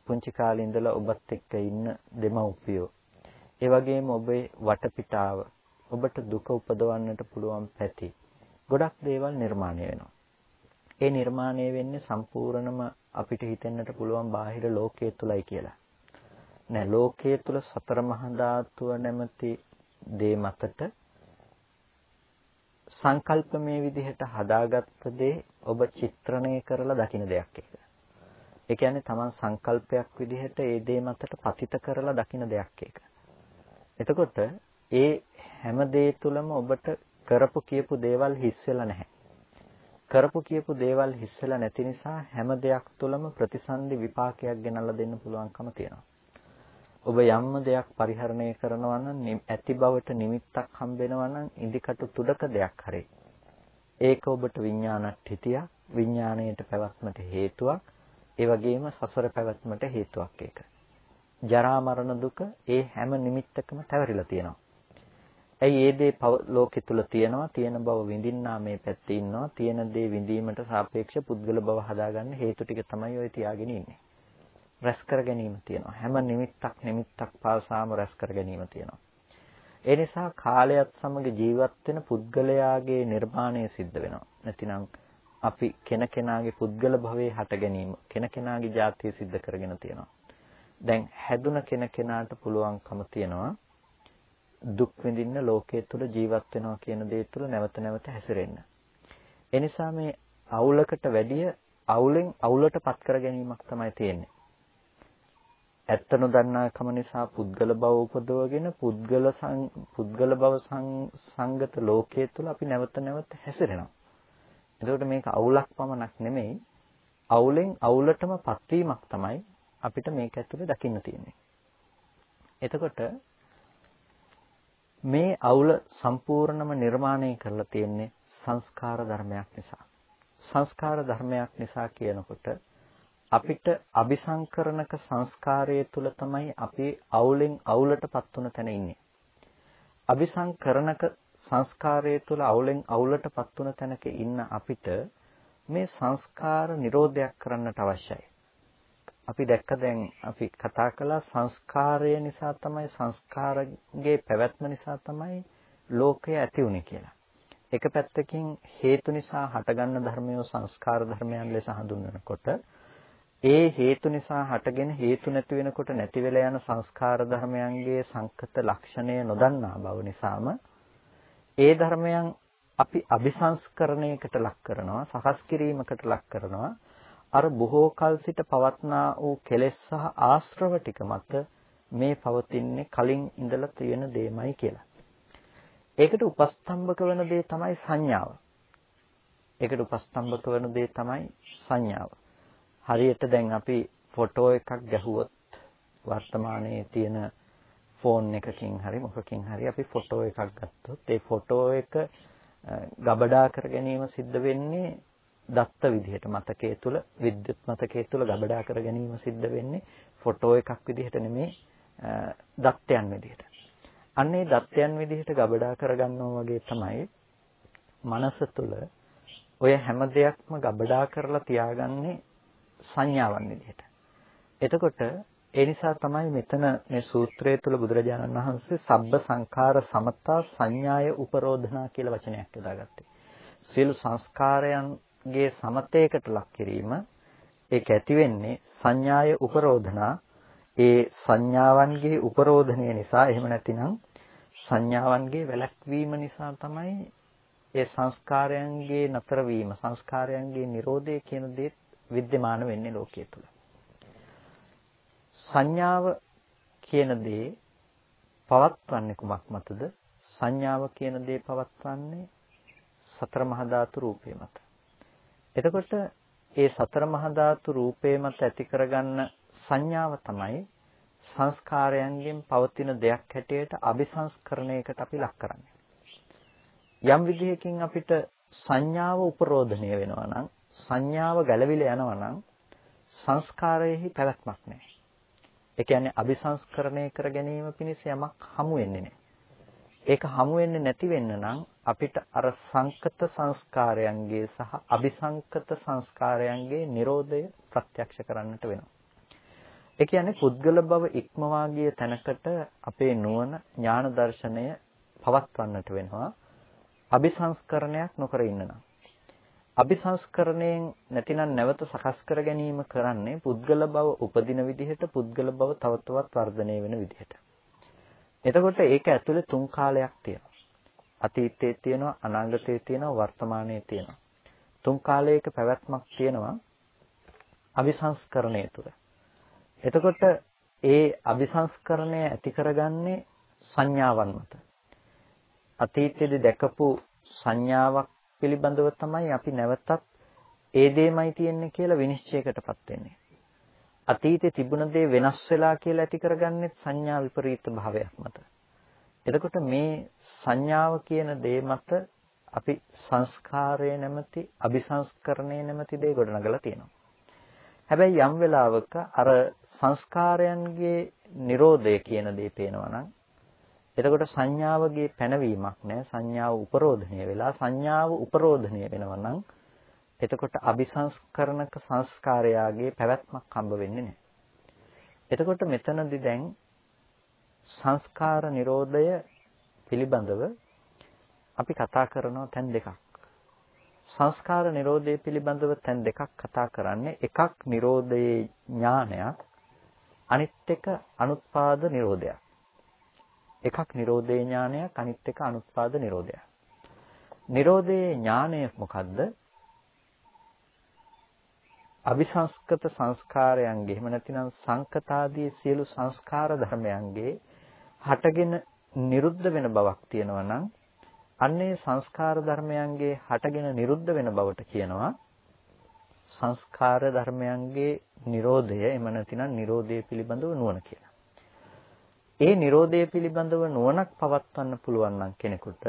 පුංචි කාලේ ඉඳලා ඔබත් එක්ක ඉන්න දෙමව්පියෝ ඒ වගේම ඔබේ වටපිටාව ඔබට දුක උපදවන්නට පුළුවන් පැති ගොඩක් දේවල් නිර්මාණය වෙනවා. ඒ නිර්මාණය වෙන්නේ සම්පූර්ණම අපිට හිතෙන්නට පුළුවන් බාහිර ලෝකයේ තුලයි කියලා. නෑ ලෝකයේ තුල සතර මහා ධාතුව නැමැති දේ මතට සංකල්පමේ විදිහට හදාගත්ත දේ ඔබ චිත්‍රණය කරලා දකින දෙයක් ඒක. ඒ කියන්නේ Taman සංකල්පයක් විදිහට ඒ දේ මතට පතිත කරලා දකින දෙයක් ඒක. එතකොට ඒ හැම දේ තුලම ඔබට කරපු කියපු දේවල් හිස් වෙලා නැහැ. කරපු කියපු දේවල් හිස් වෙලා නැති නිසා හැම දෙයක් තුලම ප්‍රතිසන්දි විපාකයක් ගෙනල්ලා දෙන්න පුළුවන්කම තියෙනවා. ඔබ යම්ම දෙයක් පරිහරණය කරනවා නම් ඇති බවට නිමිත්තක් හම්බෙනවා නම් ඉදිකටු තුඩක දෙයක් හරි. ඒක ඔබට විඥානට්ඨිතියක්, විඥාණයට පැවැත්මට හේතුවක්, ඒ වගේම සසර පැවැත්මට හේතුවක් ඒක. ජරා මරණ දුක ඒ හැම නිමිත්තකම තැවරිලා තියෙනවා. ඇයි ඒ දේ ලෝකෙ තුල තියෙනවා තියෙන බව විඳින්නා මේ පැත්තේ ඉන්නවා තියෙන දේ විඳීමට සාපේක්ෂ පුද්ගල බව හදාගන්න හේතු ටික තමයි ඔය තියාගෙන ඉන්නේ. රැස් කර ගැනීම තියෙනවා. හැම නිමිත්තක් නිමිත්තක් පාසාම රැස් කර ගැනීම තියෙනවා. ඒ නිසා කාලයත් සමග ජීවත් වෙන පුද්ගලයාගේ නිර්මාණය සිද්ධ වෙනවා. නැතිනම් අපි කෙනකෙනාගේ පුද්ගල භවයේ හට ගැනීම කෙනකෙනාගේ ජාතිය සිද්ධ කරගෙන තියෙනවා. දැන් හැදුන කෙනකෙනාට පුළුවන්කම තියෙනවා දුක් විඳින්න ලෝකයේ තුල ජීවත් වෙනවා කියන දේ තුල නැවත නැවත හැසිරෙන්න. එනිසා මේ අවුලකට වැඩිය අවුලෙන් අවුලට පත් කර ගැනීමක් තමයි තියෙන්නේ. ඇත්ත නොදන්නාකම නිසා පුද්ගල භව උපදවගෙන පුද්ගල පුද්ගල භව සංගත ලෝකයේ තුල අපි නැවත නැවත හැසිරෙනවා. එතකොට මේක අවුලක් පමණක් නෙමෙයි අවුලෙන් අවුලටම පත්වීමක් තමයි අපිට මේක ඇතුලේ දකින්න තියෙන්නේ. එතකොට මේ අවුල සම්පූර්ණම නිර්මාණය කරලා තියෙන්නේ සංස්කාර ධර්මයක් නිසා. සංස්කාර ධර්මයක් නිසා කියනකොට අපිට අபிසංකරණක සංස්කාරයේ තුල තමයි අපි අවුලෙන් අවුලටපත් වුණ තැන ඉන්නේ. අபிසංකරණක සංස්කාරයේ තුල අවුලෙන් අවුලටපත් වුණ තැනක ඉන්න අපිට මේ සංස්කාර නිරෝධයක් කරන්නට අවශ්‍යයි. අපි දැක්ක දැන් අපි කතා කළා සංස්කාරය නිසා තමයි සංස්කාරගේ පැවැත්ම නිසා තමයි ලෝකය ඇති වුනේ කියලා. එක පැත්තකින් හේතු නිසා හටගන්න ධර්මය සංස්කාර ධර්මයන් ලෙස හඳුන්වනකොට ඒ හේතු නිසා හටගෙන හේතු නැති වෙනකොට නැති වෙලා යන සංස්කාර ධර්මයන්ගේ සංකත ලක්ෂණය නොදන්නා බව නිසාම ඒ ධර්මයන් අපි අபிසංස්කරණයකට ලක් කරනවා සකස් කිරීමකට ලක් කරනවා අර බොහෝ කල සිට පවත්නා වූ කෙලෙස් සහ ආශ්‍රව ටික මත මේ පවතින්නේ කලින් ඉඳලා තියෙන දෙයමයි කියලා. ඒකට උපස්තම්භක වෙන දේ තමයි සංඥාව. ඒකට උපස්තම්භක වෙන දේ තමයි සංඥාව. හරියට දැන් අපි ෆොටෝ එකක් ගැහුවොත් වර්තමානයේ තියෙන ෆෝන් එකකින් හරි මොකකින් හරි අපි ෆොටෝ එකක් ගත්තොත් ඒ ෆොටෝ එක ගබඩා කර ගැනීම සිද්ධ වෙන්නේ දත්ත විදිහට මතකයේ තුල විද්‍යුත් මතකයේ තුල ගබඩා කර ගැනීම සිද්ධ වෙන්නේ ෆොටෝ එකක් විදිහට නෙමේ දත්තයන් විදිහට. අන්නේ දත්තයන් විදිහට ගබඩා කරගන්නවා වගේ තමයි මනස තුල ඔය හැම දෙයක්ම ගබඩා කරලා තියාගන්නේ සංඥාවන් විදිහට. එතකොට ඒ නිසා තමයි මෙතන මේ සූත්‍රය තුල බුදුරජාණන් වහන්සේ සබ්බ සංඛාර සමතා සංඥාය උපරෝධනා කියලා වචනයක් යොදාගත්තේ. සියලු සංස්කාරයන් ගේ සමතේකට ලක් කිරීම ඒක ඇති වෙන්නේ සංඥාය උපරෝධනා ඒ සංඥාවන්ගේ උපරෝධනය නිසා එහෙම නැතිනම් සංඥාවන්ගේ වැළැක්වීම නිසා තමයි ඒ සංස්කාරයන්ගේ නතර වීම සංස්කාරයන්ගේ Nirodhe කියන දේ विद्यමාන වෙන්නේ ලෝකයේ තුල. සංඥාව කියන දේ පවත්වන්නේ කුමක් මතද? සංඥාව කියන දේ පවත්වන්නේ සතර මහා ධාතු රූපේ මත. එතකොට ඒ සතර මහා ධාතු රූපේ මත ඇති කරගන්න සංඥාව තමයි සංස්කාරයන්ගෙන් පවතින දෙයක් හැටියට අபிසංස්කරණයකට අපි ලක් කරන්නේ. යම් විදිහකින් අපිට සංඥාව උපරෝධණය වෙනවා නම් සංඥාව ගැලවිලා යනවා නම් සංස්කාරයේහි පැවැත්මක් නැහැ. ඒ කියන්නේ අபிසංස්කරණය කර ගැනීම පිණිස යමක් හමු වෙන්නේ නැහැ. ඒක හමු වෙන්නේ නැති වෙන්න නම් අපිට අර සංකත සංස්කාරයන්ගේ සහ අபிසංකත සංස්කාරයන්ගේ Nirodhaය ප්‍රත්‍යක්ෂ කරන්නට වෙනවා. ඒ කියන්නේ පුද්ගල බව ඉක්මවා ගිය තැනකට අපේ නුවණ ඥාන දර්ශනය පවත්වන්නට වෙනවා. අபிසංස්කරණයක් නොකර ඉන්න නම්. අபிසංස්කරණයෙන් නැතිනම් නැවත සකස් කර ගැනීම කරන්නේ පුද්ගල බව උපදින විදිහට පුද්ගල බව තව තවත් වර්ධනය වෙන විදිහට. එතකොට ඒක ඇතුලේ තුන් කාලයක් තියෙනවා. අතීතයේ තියෙනවා අනාගතයේ තියෙනවා වර්තමානයේ තියෙනවා. තුන් කාලයක පැවැත්මක් තියෙනවා අபிසංස්කරණය තුළ. එතකොට ඒ අபிසංස්කරණය ඇති කරගන්නේ සංඥාවන් මත. අතීතයේදී දැකපු සංඥාවක් පිළිබඳව තමයි අපි නැවතත් ඒ දෙයමයි තියෙන්නේ කියලා විනිශ්චයකටපත් වෙන්නේ. අතීතේ තිබුණ දේ වෙනස් වෙලා කියලා ඇති කරගන්නේ සංඥා විපරීත භාවයක් මත. එතකොට මේ සංඥාව කියන දේ මත අපි සංස්කාරය නැමැති අபிසංස්කරණය නැමැති දේ ගොඩනගලා තියෙනවා. හැබැයි යම් වෙලාවක අර සංස්කාරයන්ගේ Nirodha කියන දේ පේනවා නම් එතකොට සංඥාවගේ පැනවීමක් නැහැ සංඥාව උපරෝධණය වෙලා සංඥාව උපරෝධණය වෙනවා නම් එතකොට අபிසංස්කරණක සංස්කාරයාගේ පැවැත්මක් හම්බ වෙන්නේ නැහැ. එතකොට මෙතනදී දැන් සංස්කාර නිරෝධය පිළිබඳව අපි කතා කරනවා තැන් දෙකක්. සංස්කාර නිරෝධය පිළිබඳව තැන් දෙකක් කතා කරන්නේ එකක් නිරෝධයේ ඥානයක් අනිත් එක අනුත්පාද නිරෝධයක්. එකක් නිරෝධයේ ඥානයක් අනිත් එක අනුත්පාද නිරෝධයක්. නිරෝධයේ ඥානය මොකද්ද? අபிසංස්කත සංස්කාරයන්ගේ එහෙම නැතිනම් සංකතාදී සියලු සංස්කාර ධර්මයන්ගේ හටගෙන නිරුද්ධ වෙන බවක් තියෙනවා නම් අන්නේ සංස්කාර ධර්මයන්ගේ හටගෙන නිරුද්ධ වෙන බවට කියනවා සංස්කාර ධර්මයන්ගේ Nirodhaය එහෙම නැතිනම් Nirodhaය පිළිබඳව නුවණ කියලා. ඒ Nirodhe පිළිබඳව නුවණක් පවත්වන්න පුළුවන් නම් කෙනෙකුට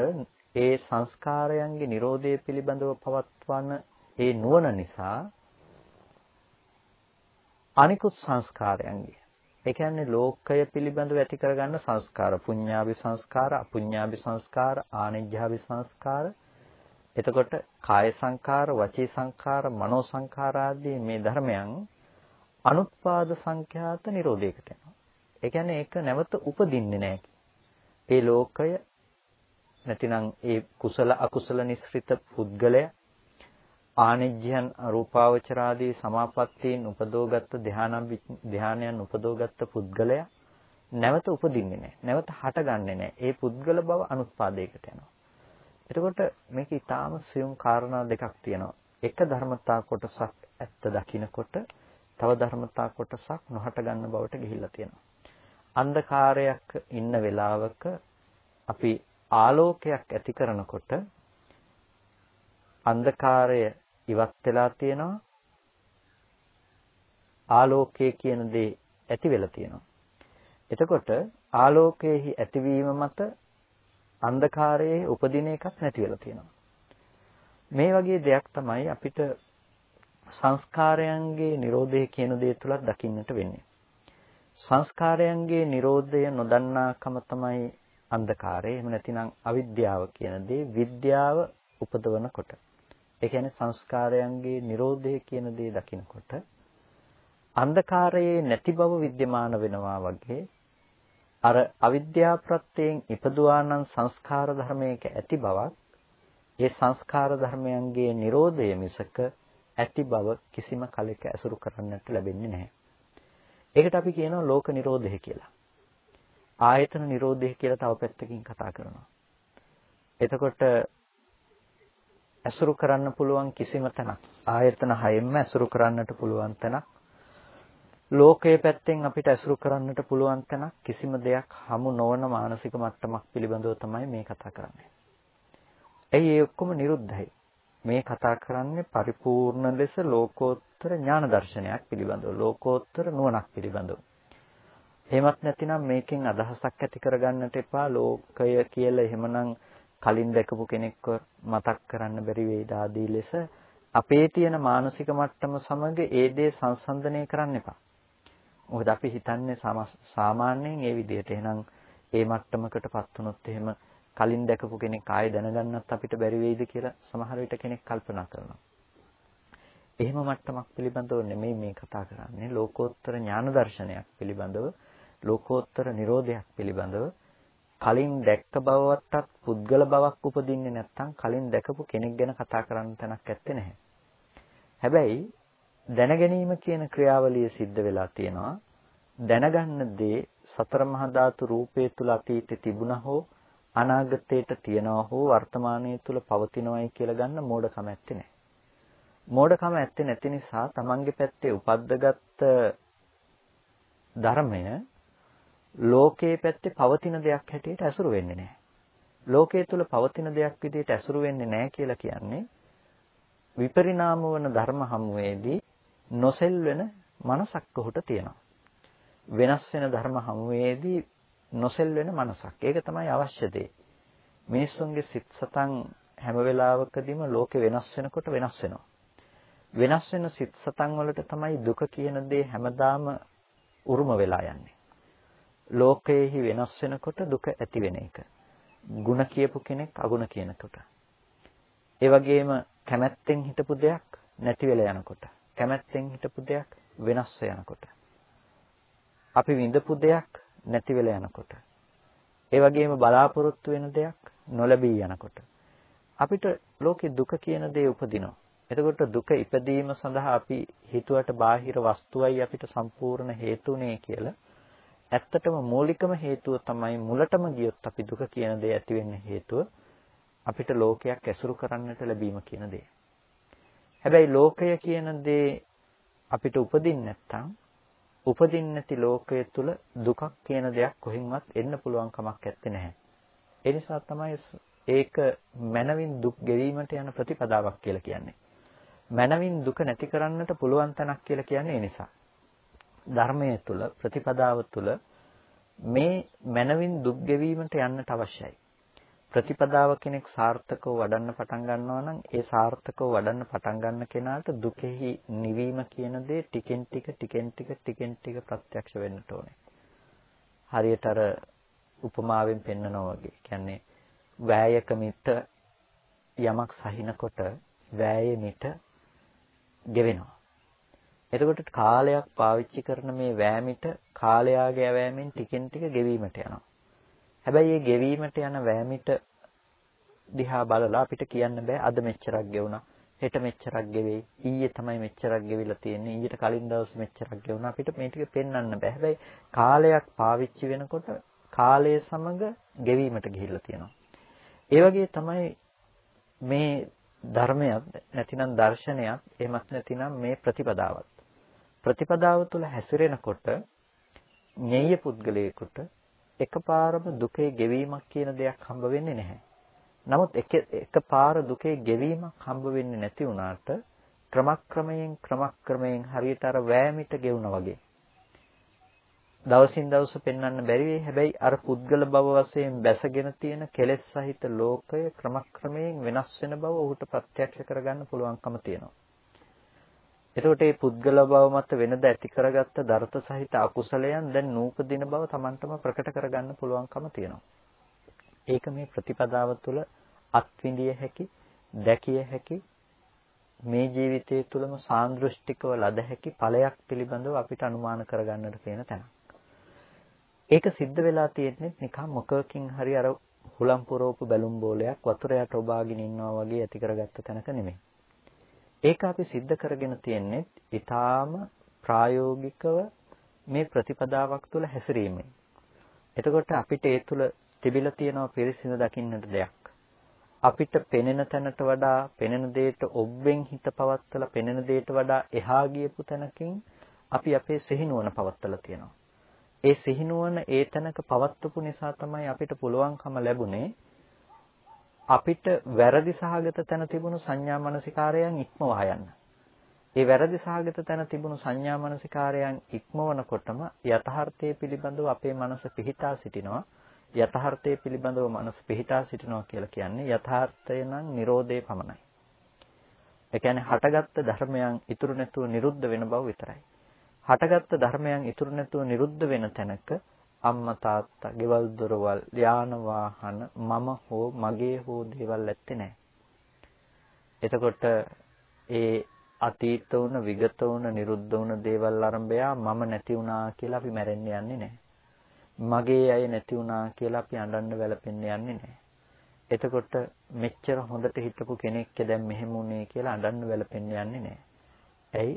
ඒ සංස්කාරයන්ගේ Nirodhe පිළිබඳව පවත්වන ඒ නුවණ නිසා අනිකුත් සංස්කාරයන්ගේ ඒ කියන්නේ ලෝකය පිළිබඳව ඇති කරගන්න සංස්කාර පුඤ්ඤාභි සංස්කාර අපුඤ්ඤාභි සංස්කාර ආනිජ්ජාභි සංස්කාර එතකොට කාය සංකාර වචී සංකාර මනෝ සංකාර ආදී මේ ධර්මයන් අනුත්පාද සංඛ්‍යාත නිරෝධයකට යනවා. ඒ කියන්නේ ඒක නැවත උපදින්නේ නැහැ. ඒ ලෝකය නැතිනම් ඒ කුසල අකුසල නිස්ෘත පුද්ගලයා ආනිජ්‍යයන් රූපාවචරාදී සමාපත්තීන් උපදෝගත්ත ධානම් ධානයන් උපදෝගත්ත පුද්ගලයා නැවත උපදින්නේ නැහැ. නැවත හටගන්නේ නැහැ. ඒ පුද්ගල බව අනුත්පාදයකට යනවා. එතකොට මේක ඊටාම සියුම් කාරණා දෙකක් තියෙනවා. එක ධර්මතා කොටසක් ඇත්ත දකිනකොට තව ධර්මතා කොටසක් නොහට ගන්න බවට ගිහිල්ලා තියෙනවා. අන්ධකාරයක් ඉන්න වෙලාවක අපි ආලෝකයක් ඇති කරනකොට අන්ධකාරය ඉවත් වෙලා තියෙනවා. ආලෝකය කියන දේ ඇති වෙලා තියෙනවා. එතකොට ආලෝකයේහි ඇතිවීම මත අන්ධකාරයේ උපදින එකක් නැති වෙලා තියෙනවා. මේ වගේ දෙයක් තමයි අපිට සංස්කාරයන්ගේ Nirodhe කියන දේ තුලත් දකින්නට වෙන්නේ. සංස්කාරයන්ගේ Nirodhaය නොදන්නාකම තමයි අන්ධකාරය. එහෙම නැතිනම් අවිද්‍යාව කියන දේ විද්‍යාව උපදවනකොට. ඒ කියන්නේ සංස්කාරයන්ගේ Nirodhe කියන දේ දකිනකොට අන්ධකාරයේ නැති බව विद्यमान වෙනවා වගේ අර අවිද්‍යා ප්‍රත්‍යයෙන් ඉපදුවා නම් සංස්කාර ධර්මයක ඇති බවක් ඒ සංස්කාර ධර්මයන්ගේ Nirodhe මිසක ඇති බව කිසිම කලෙක ඇසුරු කරන්නට ලැබෙන්නේ නැහැ. ඒකට අපි කියනවා ලෝක නිරෝධය කියලා. ආයතන නිරෝධය කියලා තව පැත්තකින් කතා කරනවා. එතකොට ඇසුරු කරන්න පුළුවන් කිසිම තැනක් ආයතන හයෙන්ම ඇසුරු කරන්නට පුළුවන් තැනක් ලෝකයේ පැත්තෙන් අපිට ඇසුරු කරන්නට පුළුවන් තැනක් කිසිම දෙයක් හමු නොවන මානසික මට්ටමක් පිළිබඳව තමයි මේ කතා කරන්නේ. ඇයි ඒ ඔක්කොම නිරුද්ධයි? මේ කතා කරන්නේ පරිපූර්ණ ලෙස ලෝකෝත්තර ඥාන දර්ශනයක් පිළිබඳව ලෝකෝත්තර නුවණක් පිළිබඳව. එහෙමත් නැතිනම් මේකෙන් අදහසක් ඇති කරගන්නට එපා ලෝකය කියලා එහෙමනම් කලින් දැකපු කෙනෙක්ව මතක් කරන්න බැරි වේද ආදී ලෙස අපේ තියෙන මානසික මට්ටම සමග ඒ දේ සංසන්දනය කරන්න එපා. මොකද අපි හිතන්නේ සාමාන්‍යයෙන් ඒ විදිහට එහෙනම් ඒ මට්ටමකටපත් වුණොත් එහෙම කලින් දැකපු කෙනෙක් ආයෙ දැනගන්නත් අපිට බැරි වෙයිද කියලා සමහර විට කෙනෙක් කල්පනා කරනවා. එහෙම මට්ටමක් පිළිබඳව නෙමෙයි මේ කතා කරන්නේ ලෝකෝත්තර ඥාන දර්ශනයක් පිළිබඳව ලෝකෝත්තර නිරෝධයක් පිළිබඳව කලින් දැක්ක බවටත් පුද්ගල බවක් උපදින්නේ නැත්නම් කලින් දැකපු කෙනෙක් ගැන කතා කරන්න තැනක් ඇත්තේ නැහැ. හැබැයි දැනගැනීම කියන ක්‍රියාවලිය සිද්ධ වෙලා තියෙනවා. දැනගන්න දේ සතර මහා ධාතු රූපේ තුල අතීතේ තිබුණා හෝ අනාගතේට තියනවා හෝ වර්තමානයේ තුල පවතිනවායි කියලා ගන්න මෝඩකම ඇත්තේ නැහැ. මෝඩකම ඇත්තේ නැති නිසා Tamange පැත්තේ උපද්දගත් ධර්මය ලෝකයේ පැත්තේ පවතින දෙයක් හැටියට ඇසුරු වෙන්නේ නැහැ. ලෝකයේ තුල පවතින දෙයක් විදිහට ඇසුරු වෙන්නේ නැහැ කියලා කියන්නේ විපරිණාම වන ධර්ම හමුවේදී නොසෙල්වෙන මනසක් ඔහුට තියෙනවා. වෙනස් වෙන ධර්ම හමුවේදී නොසෙල්වෙන මනසක්. ඒක තමයි අවශ්‍ය දේ. මිනිස්සුන්ගේ සිත් සතන් හැම වෙලාවකදීම ලෝකෙ වෙනස් වෙනකොට වෙනස් වෙනවා. වෙනස් වෙන සිත් සතන් වලට තමයි දුක කියන දේ හැමදාම උරුම වෙලා යන්නේ. ලෝකයේහි වෙනස් වෙනකොට දුක ඇති වෙන එක. ಗುಣ කියපු කෙනෙක් අගුණ කියනකොට. ඒ වගේම කැමැත්තෙන් හිටපු දෙයක් නැති වෙලා යනකොට. කැමැත්තෙන් හිටපු දෙයක් වෙනස් යනකොට. අපි විඳපු දෙයක් නැති වෙලා යනකොට. ඒ වගේම බලාපොරොත්තු වෙන දෙයක් නොලැබී යනකොට. අපිට ලෝකේ දුක කියන දේ උපදිනවා. එතකොට දුක ඉපදීම සඳහා අපි හිතුවට බාහිර වස්තුවයි අපිට සම්පූර්ණ හේතුනේ කියලා ඇත්තටම මූලිකම හේතුව තමයි මුලටම ගියොත් අපි දුක කියන දේ ඇති වෙන්න හේතුව අපිට ලෝකයක් ඇසුරු කරන්නට ලැබීම කියන දේ. හැබැයි ලෝකය කියන දේ අපිට උපදින්න නැත්නම් උපදින්න නැති ලෝකය තුල දුකක් කියන දෙයක් කොහෙන්වත් එන්න පුළුවන් කමක් නැත්තේ නැහැ. ඒ නිසා තමයි ඒක මනවින් දුක් ගෙවීමට යන ප්‍රතිපදාවක් කියලා කියන්නේ. මනවින් දුක නැති කරන්නට පුළුවන් තැනක් කියලා කියන්නේ ඒ නිසා. ධර්මයේ තුල ප්‍රතිපදාව තුල මේ මනවින් දුක් ගෙවීමට යන්නට අවශ්‍යයි. ප්‍රතිපදාව කෙනෙක් සාර්ථකව වඩන්න පටන් ගන්නවා නම් ඒ සාර්ථකව වඩන්න පටන් ගන්න කෙනාට දුකෙහි නිවීම කියන දේ ටිකෙන් ටික ටිකෙන් ටික ටිකෙන් ටික ප්‍රත්‍යක්ෂ වෙන්නට ඕනේ. හරියට අර උපමාවෙන් පෙන්නනවා වගේ. කියන්නේ වෑයක මිට යමක් සහිනකොට වෑයේ මිට ගෙවෙනවා. එතකොට කාලයක් පාවිච්චි කරන මේ වෑමිට කාලයාගේ ඇවෑමෙන් ටිකෙන් ටික ගෙවීමට යනවා. හැබැයි මේ ගෙවීමට යන වෑමිට දිහා බලලා අපිට කියන්න බෑ අද මෙච්චරක් ගෙවුණා. හෙට මෙච්චරක් ගෙවෙයි. ඊයේ තමයි මෙච්චරක් ගෙවිලා තියෙන්නේ. ඊට කලින් දවස් මෙච්චරක් ගෙවුණා. අපිට මේ ටික පෙන්වන්න බෑ. හැබැයි කාලයක් පාවිච්චි වෙනකොට කාලය සමග ගෙවීමට ගිහිල්ලා තියෙනවා. ඒ වගේ තමයි මේ ධර්මයක් නැතිනම් දර්ශනයක් එහෙමත් නැතිනම් මේ ප්‍රතිපදාවත් ප්‍රතිපදාව තුළ හැසිරෙනකොට ඤෙය්‍ය පුද්ගලයෙකුට එකපාරම දුකේ ගෙවීමක් කියන දෙයක් හම්බ වෙන්නේ නැහැ. නමුත් එක එකපාර දුකේ ගෙවීමක් හම්බ වෙන්නේ නැති වුණාට ක්‍රමක්‍රමයෙන් ක්‍රමක්‍රමයෙන් හරියට අර වෑමිට ගෙවුනා වගේ දවසින් දවස පෙන්වන්න බැරි වෙයි. හැබැයි අර පුද්ගල භව වශයෙන් බැසගෙන තියෙන කෙලෙස් සහිත ලෝකය ක්‍රමක්‍රමයෙන් වෙනස් වෙන බව ඔහුට ප්‍රත්‍යක්ෂ කරගන්න පුළුවන්කම තියෙනවා. එතකොට මේ පුද්ගල භව මත වෙනද ඇති කරගත්ත දර්ථ සහිත අකුසලයන් දැන් නූපදින බව Tamanටම ප්‍රකට කරගන්න පුළුවන්කම තියෙනවා. ඒක මේ ප්‍රතිපදාව තුළ අත්විඳිය හැකි, දැකිය හැකි මේ ජීවිතයේ තුලම සාන්දෘෂ්ටිකව ලද හැකි ඵලයක් පිළිබඳව අපිට අනුමාන කරගන්නට තියෙන තැන. ඒක සිද්ධ වෙලා තියෙන්නේ නිකන් මොකකින් හරි අර හුලම් පුරෝපු බැලුම් බෝලයක් වතුර යට ඔබාගෙන ඉන්නවා වගේ ඇති කරගත්ත තැනක නෙමෙයි. ඒක අපි सिद्ध කරගෙන තියෙන්නේ ඊටාම ප්‍රායෝගිකව මේ ප්‍රතිපදාවක් තුළ හැසිරීමෙන්. එතකොට අපිට ඒ තුළ තිබිලා තියෙනවා පිරිසිදු දකින්නට දෙයක්. අපිට පෙනෙන තැනට වඩා පෙනෙන දෙයට ඔබ්බෙන් හිත පවත්තලා පෙනෙන දෙයට වඩා එහා ගියපු තැනකින් අපි අපේ සිහිනුවන පවත්තලා තියෙනවා. ඒ සිහිනුවන ඒ තැනක පවත්වපු නිසා තමයි අපිට පුළුවන්කම ලැබුණේ අපිට වැරදි සහගත තැන තිබුණු සංඥා මනසිකාරයන් ඉක්මවා යන්න. ඒ වැරදි සහගත තැන තිබුණු සංඥා මනසිකාරයන් ඉක්මවනකොටම යථාර්ථයේ පිළිබඳව අපේ මනස පිහිටා සිටිනවා. යථාර්ථයේ පිළිබඳව මනස පිහිටා සිටිනවා කියලා කියන්නේ යථාර්ථය නම් Nirodhe පමණයි. ඒ කියන්නේ හටගත්තු ධර්මයන් ඉතුරු නැතුව නිරුද්ධ වෙන බව විතරයි. හටගත්තු ධර්මයන් ඉතුරු නැතුව නිරුද්ධ වෙන තැනක අම්මා තාත්තා, ගෙවල් දොරවල්, යාන වාහන, මම හෝ මගේ හෝ දේවල් ඇත්තේ නැහැ. එතකොට ඒ අතීත වුණ, විගත වුණ, නිරුද්ධ වුණ දේවල් අරඹයා මම නැති වුණා කියලා අපි මැරෙන්න යන්නේ නැහැ. මගේ අය නැති වුණා කියලා අපි අඬන්න වැළපෙන්න යන්නේ නැහැ. එතකොට මෙච්චර හොඳට හිටපු කෙනෙක් දැන් මෙහෙම වුණේ කියලා අඬන්න වැළපෙන්න යන්නේ නැහැ. ඇයි?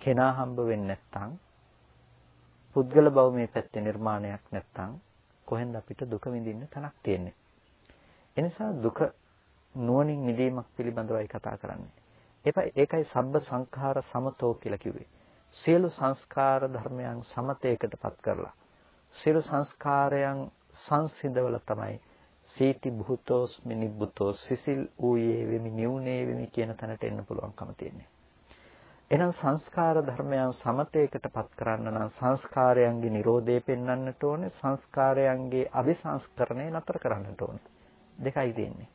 කෙනා හම්බ වෙන්නේ නැත්නම් පුද්ගල බව මේ පැත්තේ නිර්මාණයක් නැත්නම් කොහෙන්ද අපිට දුක විඳින්න තනක් තියෙන්නේ. එනිසා දුක නුවණින් මිදීමක් පිළිබඳවයි කතා කරන්නේ. ඒකයි සබ්බ සංඛාර සමතෝ කියලා කිව්වේ. සියලු සංස්කාර ධර්මයන් සමතේකටපත් කරලා සියලු සංස්කාරයන් සංසිඳවල තමයි සීති භූතෝස්මි නිබ්බුතෝ සිසිල් ඌයේ වෙමි නිවුනේ වෙමි කියන තැනට එන්න පුළුවන්කම තියෙන්නේ. එහෙනම් සංස්කාර ධර්මයන් සමතේකටපත් කරන්න නම් සංස්කාරයන්ගේ Nirodhe පෙන්වන්නට ඕනේ සංස්කාරයන්ගේ අபிසංස්කරණය නතර කරන්නට ඕනේ. දෙකයි තියෙන්නේ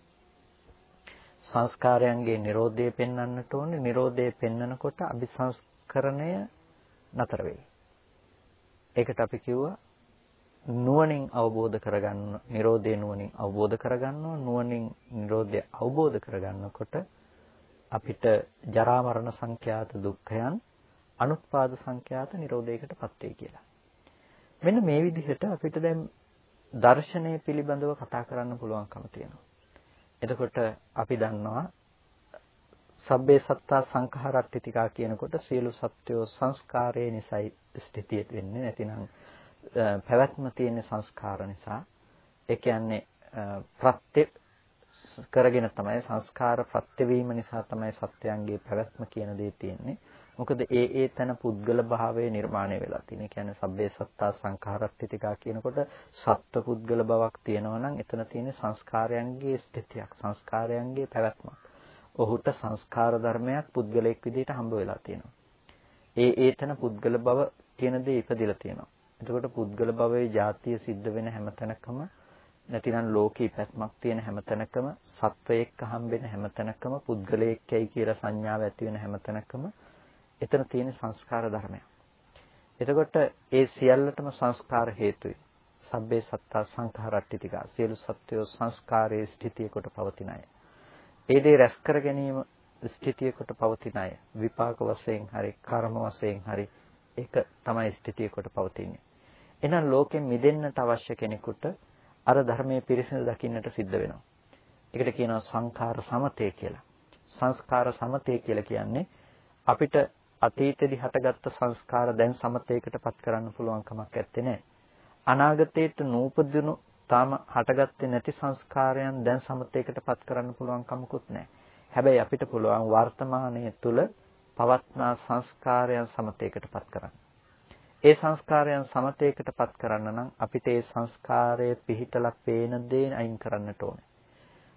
සංස්කාරයන්ගේ Nirodhe පෙන්වන්නට ඕනේ. Nirodhe පෙන්වනකොට අபிසංස්කරණය නතර වෙයි. ඒකට අපි කිව්වා නුවණින් අවබෝධ කරගන්න Nirodhe නුවණින් අවබෝධ කරගන්නවා. නුවණින් Nirodhe අවබෝධ කරගන්නකොට අපිට ජරා මරණ සංඛ්‍යාත දුක්ඛයන් අනුත්පාද සංඛ්‍යාත නිරෝධයකටපත් වෙයි කියලා. මෙන්න මේ විදිහට අපිට දැන් දර්ශනය පිළිබඳව කතා කරන්න පුළුවන්කම තියෙනවා. එතකොට අපි දන්නවා සබ්බේ සත්තා සංඛාරට්ටිතිකා කියනකොට සියලු සත්වෝ සංස්කාරයේ නිසයි ස්ථිතියට වෙන්නේ නැතිනම් පැවැත්ම තියෙන සංස්කාර නිසා ඒ කියන්නේ ප්‍රත්‍ය කරගෙන තමයි සංස්කාර ප්‍රත්‍යවීම නිසා තමයි සත්‍යයන්ගේ පැවැත්ම කියන දේ තියෙන්නේ. මොකද ඒ ඒ තන පුද්ගල භාවය නිර්මාණය වෙලා තියෙන. ඒ කියන්නේ සබ්බේ සත්තා සංඛාරට්ඨිතිකා කියනකොට සත්ව පුද්ගල බවක් තියෙනවා නම් එතන තියෙන සංස්කාරයන්ගේ ස්ථිතියක්, සංස්කාරයන්ගේ පැවැත්මක්. ඔහුට සංස්කාර ධර්මයක් පුද්ගලයෙක් විදිහට හම්බ වෙලා තියෙනවා. ඒ ඒ තන පුද්ගල බව කියන දේ ඉපදිලා තියෙනවා. එතකොට පුද්ගල භවයේ ಜಾතිය සිද්ධ වෙන හැමතැනකම නැතිනම් ලෝකී පැත්මක් තියෙන හැමතැනකම සත්වයෙක් හම්බෙන හැමතැනකම පුද්ගලයෙක්යි කියලා සංඥාව ඇති වෙන හැමතැනකම එතන තියෙන සංස්කාර ධර්මයක්. එතකොට ඒ සියල්ලටම සංස්කාර හේතුයි. සබ්බේ සත්තා සංඛාරට්ටිතිකා සියලු සත්වයෝ සංස්කාරයේ ස්ථිතිය කොට පවතින අය. ඒ දේ රැස් කර ගැනීම ස්ථිතිය කොට පවතින අය. විපාක වශයෙන් හරි කර්ම වශයෙන් හරි ඒක තමයි ස්ථිතිය කොට පවතින්නේ. එහෙනම් ලෝකෙන් මිදෙන්නට අවශ්‍ය කෙනෙකුට අර ධර්මයේ පිරිසිදු දකින්නට සිද්ධ වෙනවා. ඒකට කියනවා සංඛාර සමතේ කියලා. සංස්කාර සමතේ කියලා කියන්නේ අපිට අතීතෙදි හටගත්ත සංස්කාර දැන් සමතේකටපත් කරන්න පුළුවන් කමක් නැත්තේ නෑ. අනාගතයට නූපදිනු තාම හටගත්තේ නැති සංස්කාරයන් දැන් සමතේකටපත් කරන්න පුළුවන් කමකුත් නෑ. හැබැයි අපිට පුළුවන් වර්තමානයේ තුල පවත්නා සංස්කාරයන් සමතේකටපත් කරන්න. ඒ සංස්කාරයන් සමතේකටපත් කරන්න නම් අපිට ඒ සංස්කාරයේ පිහිටලා පේන දේ අයින් කරන්නට ඕනේ.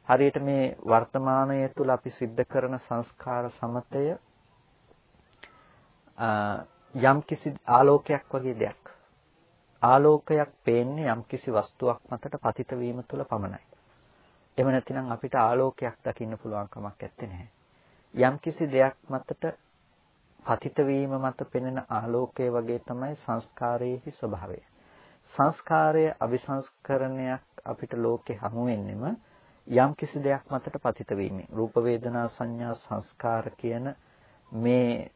හරියට මේ වර්තමානයේ තුල අපි සිද්ධ කරන සංස්කාර සමතය යම්කිසි ආලෝකයක් වගේ දෙයක්. ආලෝකයක් පේන්නේ යම්කිසි වස්තුවක් මතට පතිත වීම තුළ පමණයි. එහෙම නැතිනම් අපිට ආලෝකයක් දකින්න පුළුවන් කමක් නැත්තේ. යම්කිසි දෙයක් මතට පතිත වීම මත පෙනෙන ආලෝකය වගේ තමයි සංස්කාරයේහි ස්වභාවය. සංස්කාරය අபிසංස්කරණයක් අපිට ලෝකේ හමු වෙන්නෙම යම් කිසි දෙයක් මතට පතිත වීමෙන්. රූප වේදනා සංඥා සංස්කාර කියන මේ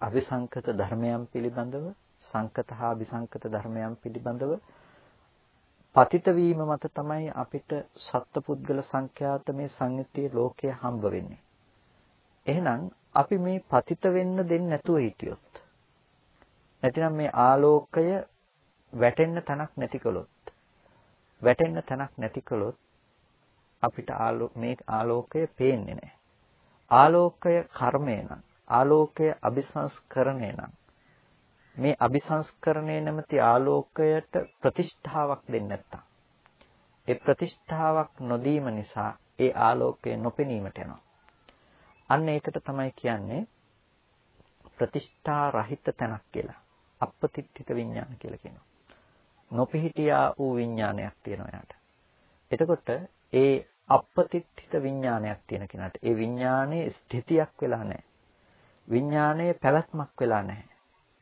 අபிසංකත ධර්මයන් පිළිබඳව සංකත හා අபிසංකත ධර්මයන් පිළිබඳව පතිත වීම මත තමයි අපිට සත්පුද්ගල සංඛ්‍යාත මේ සංයුතිය ලෝකයේ හම්බ වෙන්නේ. එහෙනම් අපි මේ පතිත වෙන්න දෙන්නේ නැතුව හිටියොත් නැතිනම් මේ ආලෝකය වැටෙන්න තැනක් නැති කළොත් වැටෙන්න තැනක් නැති කළොත් අපිට මේ ආලෝකය පේන්නේ නැහැ. ආලෝකය කර්මය නම් ආලෝකය අபிසංස්කරණය නම් මේ අபிසංස්කරණය නැමැති ආලෝකයට ප්‍රතිෂ්ඨාවක් දෙන්නේ නැත්තම් ඒ ප්‍රතිෂ්ඨාවක් නොදීම නිසා ඒ ආලෝකය නොපෙනීමට යනවා. අන්න ඒකට තමයි කියන්නේ ප්‍රතිෂ්ඨා රහිත තැනක් කියලා. අපපතිට්ඨිත විඥාන කියලා කියනවා. නොපිහිටියා වූ විඥානයක් තියෙනවා යාට. එතකොට ඒ අපපතිට්ඨිත විඥානයක් තියෙන කෙනාට ඒ විඥානයේ ස්ථිතියක් වෙලා නැහැ. විඥානයේ පැවැත්මක් වෙලා නැහැ.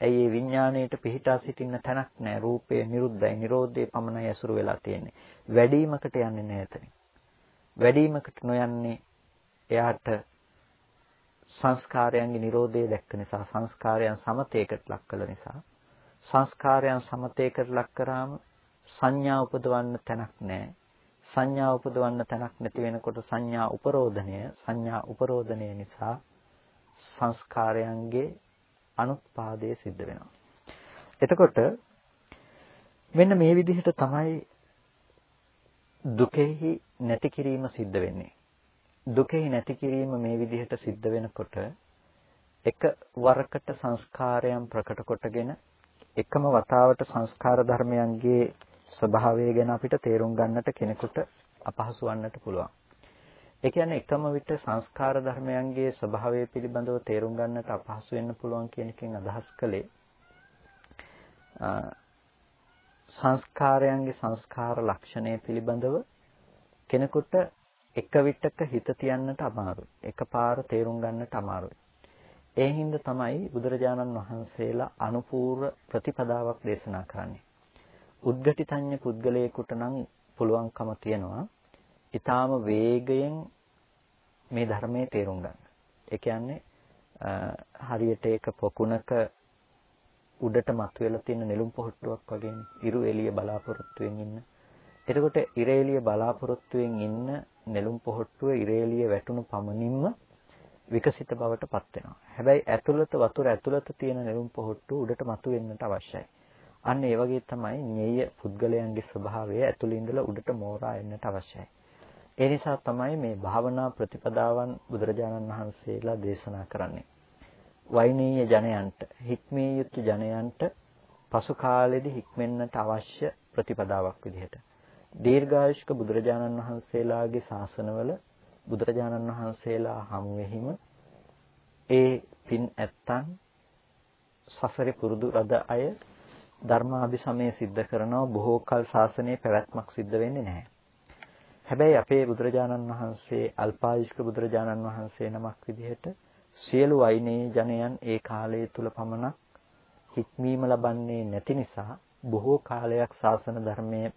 ඇයි ඒ විඥාණයට පිහිටා සිටින්න තැනක් නැහැ. රූපය නිරුද්ධයි. නිරෝධයේ පමණයි ඇසුරු වෙලා තියෙන්නේ. වැඩිවීමකට යන්නේ නැහැ එතනින්. වැඩිවීමකට නොයන්නේ එයාට සංස්කාරයන්ගේ Nirodhe දැක්ක නිසා සංස්කාරයන් සමතේකට ලක් කළ නිසා සංස්කාරයන් සමතේකට ලක් කරාම සංඥා උපදවන්න තැනක් නැහැ. සංඥා උපදවන්න තැනක් නැති වෙනකොට සංඥා උපරෝධනය සංඥා උපරෝධනය නිසා සංස්කාරයන්ගේ අනුත්පාදය සිද්ධ වෙනවා. එතකොට මෙන්න මේ විදිහට තමයි දුකෙහි නැති කිරීම සිද්ධ වෙන්නේ. දුකෙහි නැති කිරීම මේ විදිහට සිද්ධ වෙනකොට එක වරකට සංස්කාරයන් ප්‍රකට කොටගෙන එකම වතාවට සංස්කාර ධර්මයන්ගේ ස්වභාවය ගැන අපිට තේරුම් ගන්නට කෙනෙකුට අපහසු වන්නට පුළුවන්. ඒ කියන්නේ එකම විට සංස්කාර ධර්මයන්ගේ ස්වභාවය පිළිබඳව තේරුම් ගන්නට අපහසු වෙන්න පුළුවන් කියන එකෙන් අදහස් කළේ සංස්කාරයන්ගේ සංස්කාර ලක්ෂණය පිළිබඳව කෙනෙකුට එක විටක හිත තියන්නට අමාරුයි. එකපාර තේරුම් ගන්නට අමාරුයි. ඒ හින්දා තමයි බුදුරජාණන් වහන්සේලා අනුපූර්ව ප්‍රතිපදාවක් දේශනා කරන්නේ. උද්ගටිතඤ්ඤ පුද්ගලයෙකුට නම් පුළුවන්කම තියනවා ඊටාම වේගයෙන් මේ ධර්මයේ තේරුම් ගන්න. ඒ කියන්නේ හරියට ඒක පොකුණක උඩට මතුවලා තියෙන නෙළුම් පොහට්ටුවක් වගේ ඉරු එළිය බලාපොරොත්තුෙන් ඉන්න. එතකොට ඉර එළිය බලාපොරොත්තුෙන් ඉන්න නෙළුම් පොහට්ටුව ඉරේලිය වැටුණු පමණින්ම විකසිත බවට පත් වෙනවා. හැබැයි ඇතුළත වතුර ඇතුළත තියෙන නෙළුම් පොහට්ටුව උඩට මතුවෙන්නට අවශ්‍යයි. අන්න ඒ වගේ තමයි ඤෙය පුද්ගලයන්ගේ ස්වභාවය ඇතුළේ ඉඳලා උඩට මෝරා එන්නට අවශ්‍යයි. ඒ නිසා තමයි මේ භාවනා ප්‍රතිපදාවන් බුදුරජාණන් වහන්සේලා දේශනා කරන්නේ. වෛනීය ජනයන්ට, හික්මී යුතු ජනයන්ට පසු කාලෙදි හික්මෙන්නට අවශ්‍ය ප්‍රතිපදාවක් විදිහට. දීර්ඝායුෂ්ක බුදුරජාණන් වහන්සේලාගේ ශාසනවල බුදුරජාණන් වහන්සේලා හමුවෙහිම ඒ පින් ඇත්තන් සසරේ පුරුදු රද අය ධර්මාභිසමය සිද්ධ කරනවා බොහෝ කල ශාසනයේ පැවැත්මක් සිද්ධ වෙන්නේ නැහැ. හැබැයි අපේ බුදුරජාණන් වහන්සේ අල්පායුෂ්ක බුදුරජාණන් වහන්සේ නමක් විදිහට සියලු වයිනේ ජනයන් ඒ කාලය තුල පමණක් හික්මීම ලබන්නේ නැති නිසා බොහෝ කාලයක් ශාසන ධර්මයේ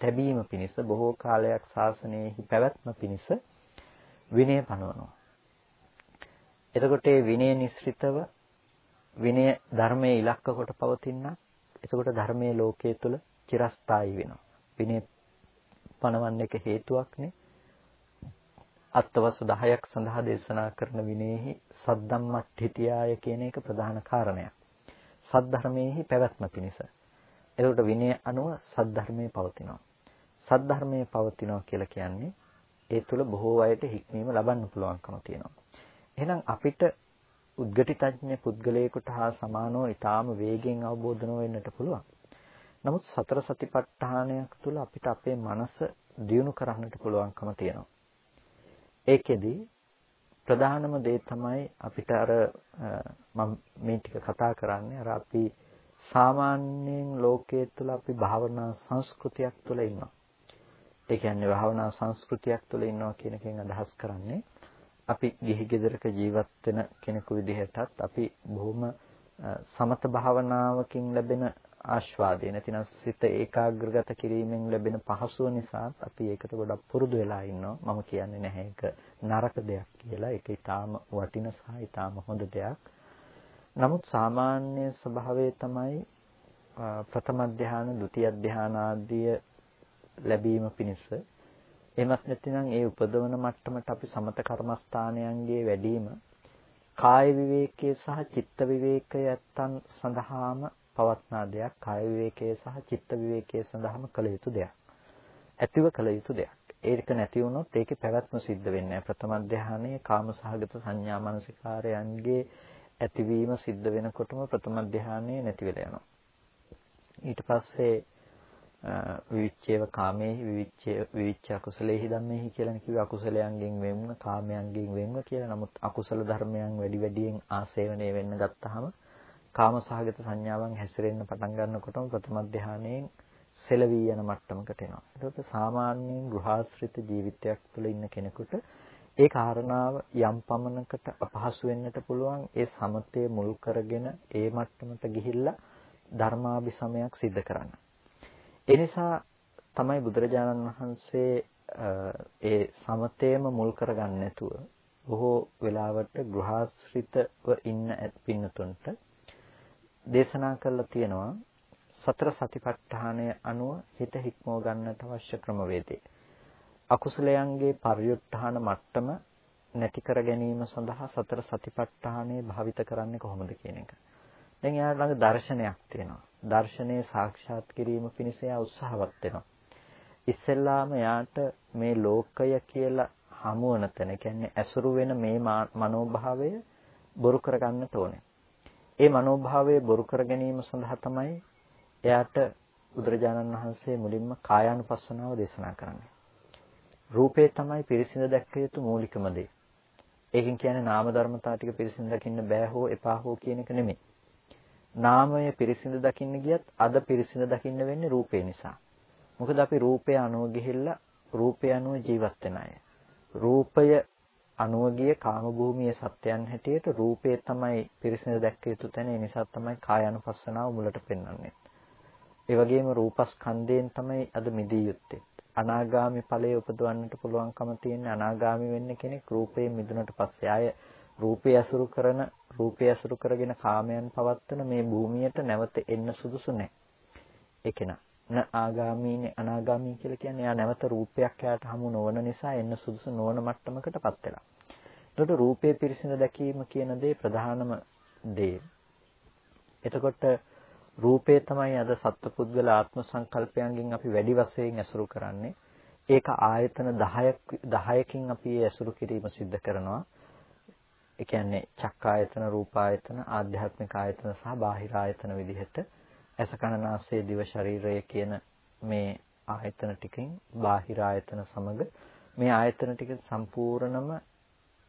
තැබීම පිණිස බොහෝ කාලයක් ශාසනයෙහි පැවැත්ම පිණිස විනය පනවනවා. එතකොට මේ විනය නිස්ෘතව විනය ධර්මයේ ඉලක්ක කොට පවතින එතකොට ධර්මයේ ලෝකයේ තුල චිරස්ථායී වෙනවා. විනය පනවන්න එක හේතුවක්නේ. අත්වස් 10ක් සඳහා දේශනා කරන විනයෙහි සද්දම්මට්ඨිතියාය කියන එක ප්‍රධාන කාරණයක්. සද්ධර්මයේහි පැවැත්ම පිණිස. එතකොට විනය අනුව සද්ධර්මයේ පවතිනවා. සද්ධර්මයේ පවතිනවා කියලා කියන්නේ ඒ තුල බොහෝ අයට හික්මීම ලබන්න පුළුවන්කම තියෙනවා. එහෙනම් අපිට උද්ගටිතඥ පුද්ගලයෙකුට හා සමානව ඊටාම වේගෙන් අවබෝධ නොවෙන්නට පුළුවන්. නමුත් සතර සතිපට්ඨානයක් තුළ අපිට අපේ මනස දියුණු කරන්නට පුළුවන්කම තියෙනවා. ඒකෙදි ප්‍රධානම දේ තමයි අපිට අර මම මේ ටික කතා කරන්නේ අර අපි සාමාන්‍යයෙන් ලෝකයේ තුල අපි භාවනා සංස්කෘතියක් තුල ඉන්නවා. ඒ කියන්නේ භාවනා සංස්කෘතියක් තුල ඉන්නවා කියන එකෙන් අදහස් කරන්නේ අපි ගිහි ගෙදරක ජීවත් වෙන කෙනෙකු විදිහටත් අපි බොහොම සමත භාවනාවකින් ලැබෙන ආස්වාදය නැතිනම් සිත ඒකාග්‍රගත කිරීමෙන් ලැබෙන පහසුව නිසා අපි ඒකට ගොඩක් පුරුදු වෙලා ඉන්නවා. මම කියන්නේ නැහැ ඒක නරක දෙයක් කියලා. ඒක ඊටාම වටින සහ ඊටාම හොඳ දෙයක්. නමුත් සාමාන්‍ය ස්වභාවය තමයි ප්‍රථම ධානය, ဒုတိ ය ධාන ආදී ලැබීම පිණිස. එහෙමත් නැතිනම් ඒ උපදවන මට්ටමට අපි සමත කර්මස්ථානයන්ගේ වැඩිම කාය විවේකයේ සහ චිත්ත විවේකයේ ඇත්තන් සඳහාම පවත්නා දෙයක්. කාය විවේකයේ සහ චිත්ත විවේකයේ සඳහාම කළ යුතු දෙයක්. ඇතිව කළ යුතු දෙයක්. ඒක නැති වුණොත් ඒකේ පැවැත්ම සිද්ධ වෙන්නේ නැහැ. ප්‍රථම ධානයේ කාමසහගත සංඥා මනසිකාරයන්ගේ ඇතිවීම සිද්ධ වෙනකොටම ප්‍රථම ධානයේ නැති වෙලා යනවා. ඊට පස්සේ විවිච්ඡේව කාමේහි විවිච්ඡේ විවිච්ඡ අකුසලේහි ධම්මේහි කියලානේ කිව්වේ අකුසලයන්ගෙන් වෙන්ව කාමයන්ගෙන් වෙන්ව කියලා. නමුත් අකුසල ධර්මයන් වැඩි වැඩියෙන් ආසේවණය වෙන්න ගත්තාම කාමසහගත සංඥාවන් හැසිරෙන්න පටන් ගන්නකොටම ප්‍රථම ධානයෙන් සෙලවී යන මට්ටමකට එනවා. ඒකට සාමාන්‍යයෙන් ගෘහාශ්‍රිත ජීවිතයක් තුළ ඉන්න කෙනෙකුට ඒ කාරණාව යම් පමණකට අපහසු වෙන්නට පුළුවන් ඒ සමතය මුල් කරගෙන ඒ මට්ටමට ගිහිල්ලා ධර්මාභිසමයක් සිද්ධ කරන්න. ඒ නිසා තමයි බුදුරජාණන් වහන්සේ ඒ සමතේම මුල් කරගන්න නැතුව බොහෝ වෙලාවට ගෘහාශ්‍රිතව ඉන්න පින්නතුන්ට දේශනා කරලා තියෙනවා සතර සතිපට්ඨානය අනුව හිත හික්මව ගන්නට අවශ්‍ය ක්‍රමවේදය. අකුසලයන්ගේ පරියුත්ථාන මට්ටම නැති කර ගැනීම සඳහා සතර සතිපට්ඨානය භාවිත කරන්නේ කොහොමද කියන එක. දැන් එයාට ළඟ දර්ශනයක් තියෙනවා. දර්ශනය සාක්ෂාත් කිරීම පිණිස එයා උත්සාහවත් වෙනවා. ඉස්සෙල්ලාම එයාට මේ ලෝකය කියලා හමුවන තැන කියන්නේ ඇසුරු වෙන මේ මනෝභාවය බොරු කරගන්නට ඕනේ. ඒ මනෝභාවය බොරු කර ගැනීම සඳහා තමයි එයාට බුදුරජාණන් වහන්සේ මුලින්ම කායානුපස්සනාව දේශනා කරන්නේ. රූපේ තමයි පිරිසිඳ දැක්ක යුතු මූලිකම දේ. ඒකෙන් කියන්නේ නාම ධර්මතා ටික පිරිසිඳ දකින්න බෑ හෝ එපා හෝ කියන එක නෙමෙයි. නාමය පිරිසිඳ දකින්න ගියත් අද පිරිසිඳ දකින්න වෙන්නේ රූපේ නිසා. මොකද අපි රූපය අනුව ගිහිල්ලා රූපය අනුව ජීවත් වෙන අය. රූපය අනුව ගිය කාම භූමියේ සත්‍යයන් හැටියට රූපය තමයි පිරිසිඳ දැක්ක යුතු තැන. ඒ නිසා තමයි කායानुපස්සනාව මුලට පෙන්වන්නේ. ඒ වගේම රූපස්කන්ධයෙන් තමයි අද මිදී යුත්තේ. අනාගාමි ඵලයේ උපදවන්නට පුළුවන්කම තියෙන අනාගාමි වෙන්න කෙනෙක් රූපයෙන් මිදුණට පස්සේ ආය රූපය අසුරු කරන රූපය අසුරු කරගෙන කාමයන් පවත්වන මේ භූමියට නැවත එන්න සුදුසු නැහැ. ඒ කෙනා න ආගාමීනේ අනාගාමී කියලා කියන්නේ යා නැවත රූපයක් යාට හමු නොවන නිසා එන්න සුදුසු නොවන මට්ටමකටපත් වෙලා. එතකොට රූපේ පිරිසිඳ දැකීම කියන දේ ප්‍රධානම දේ. එතකොට රූපේ තමයි අද සත්පුද්ගල ආත්ම සංකල්පයන්ගෙන් අපි වැඩි වශයෙන් ඇසුරු කරන්නේ. ඒක ආයතන 10ක් 10කින් අපි ඇසුරු කිරීම සිද්ධ කරනවා. ඒ කියන්නේ චක්කායතන, රූපායතන, ආධ්‍යාත්මික ආයතන සහ බාහිර ආයතන විදිහට ඇස කන නාසය දිව ශරීරය කියන මේ ආයතන ටිකෙන් බාහිර ආයතන සමග මේ ආයතන ටික සම්පූර්ණම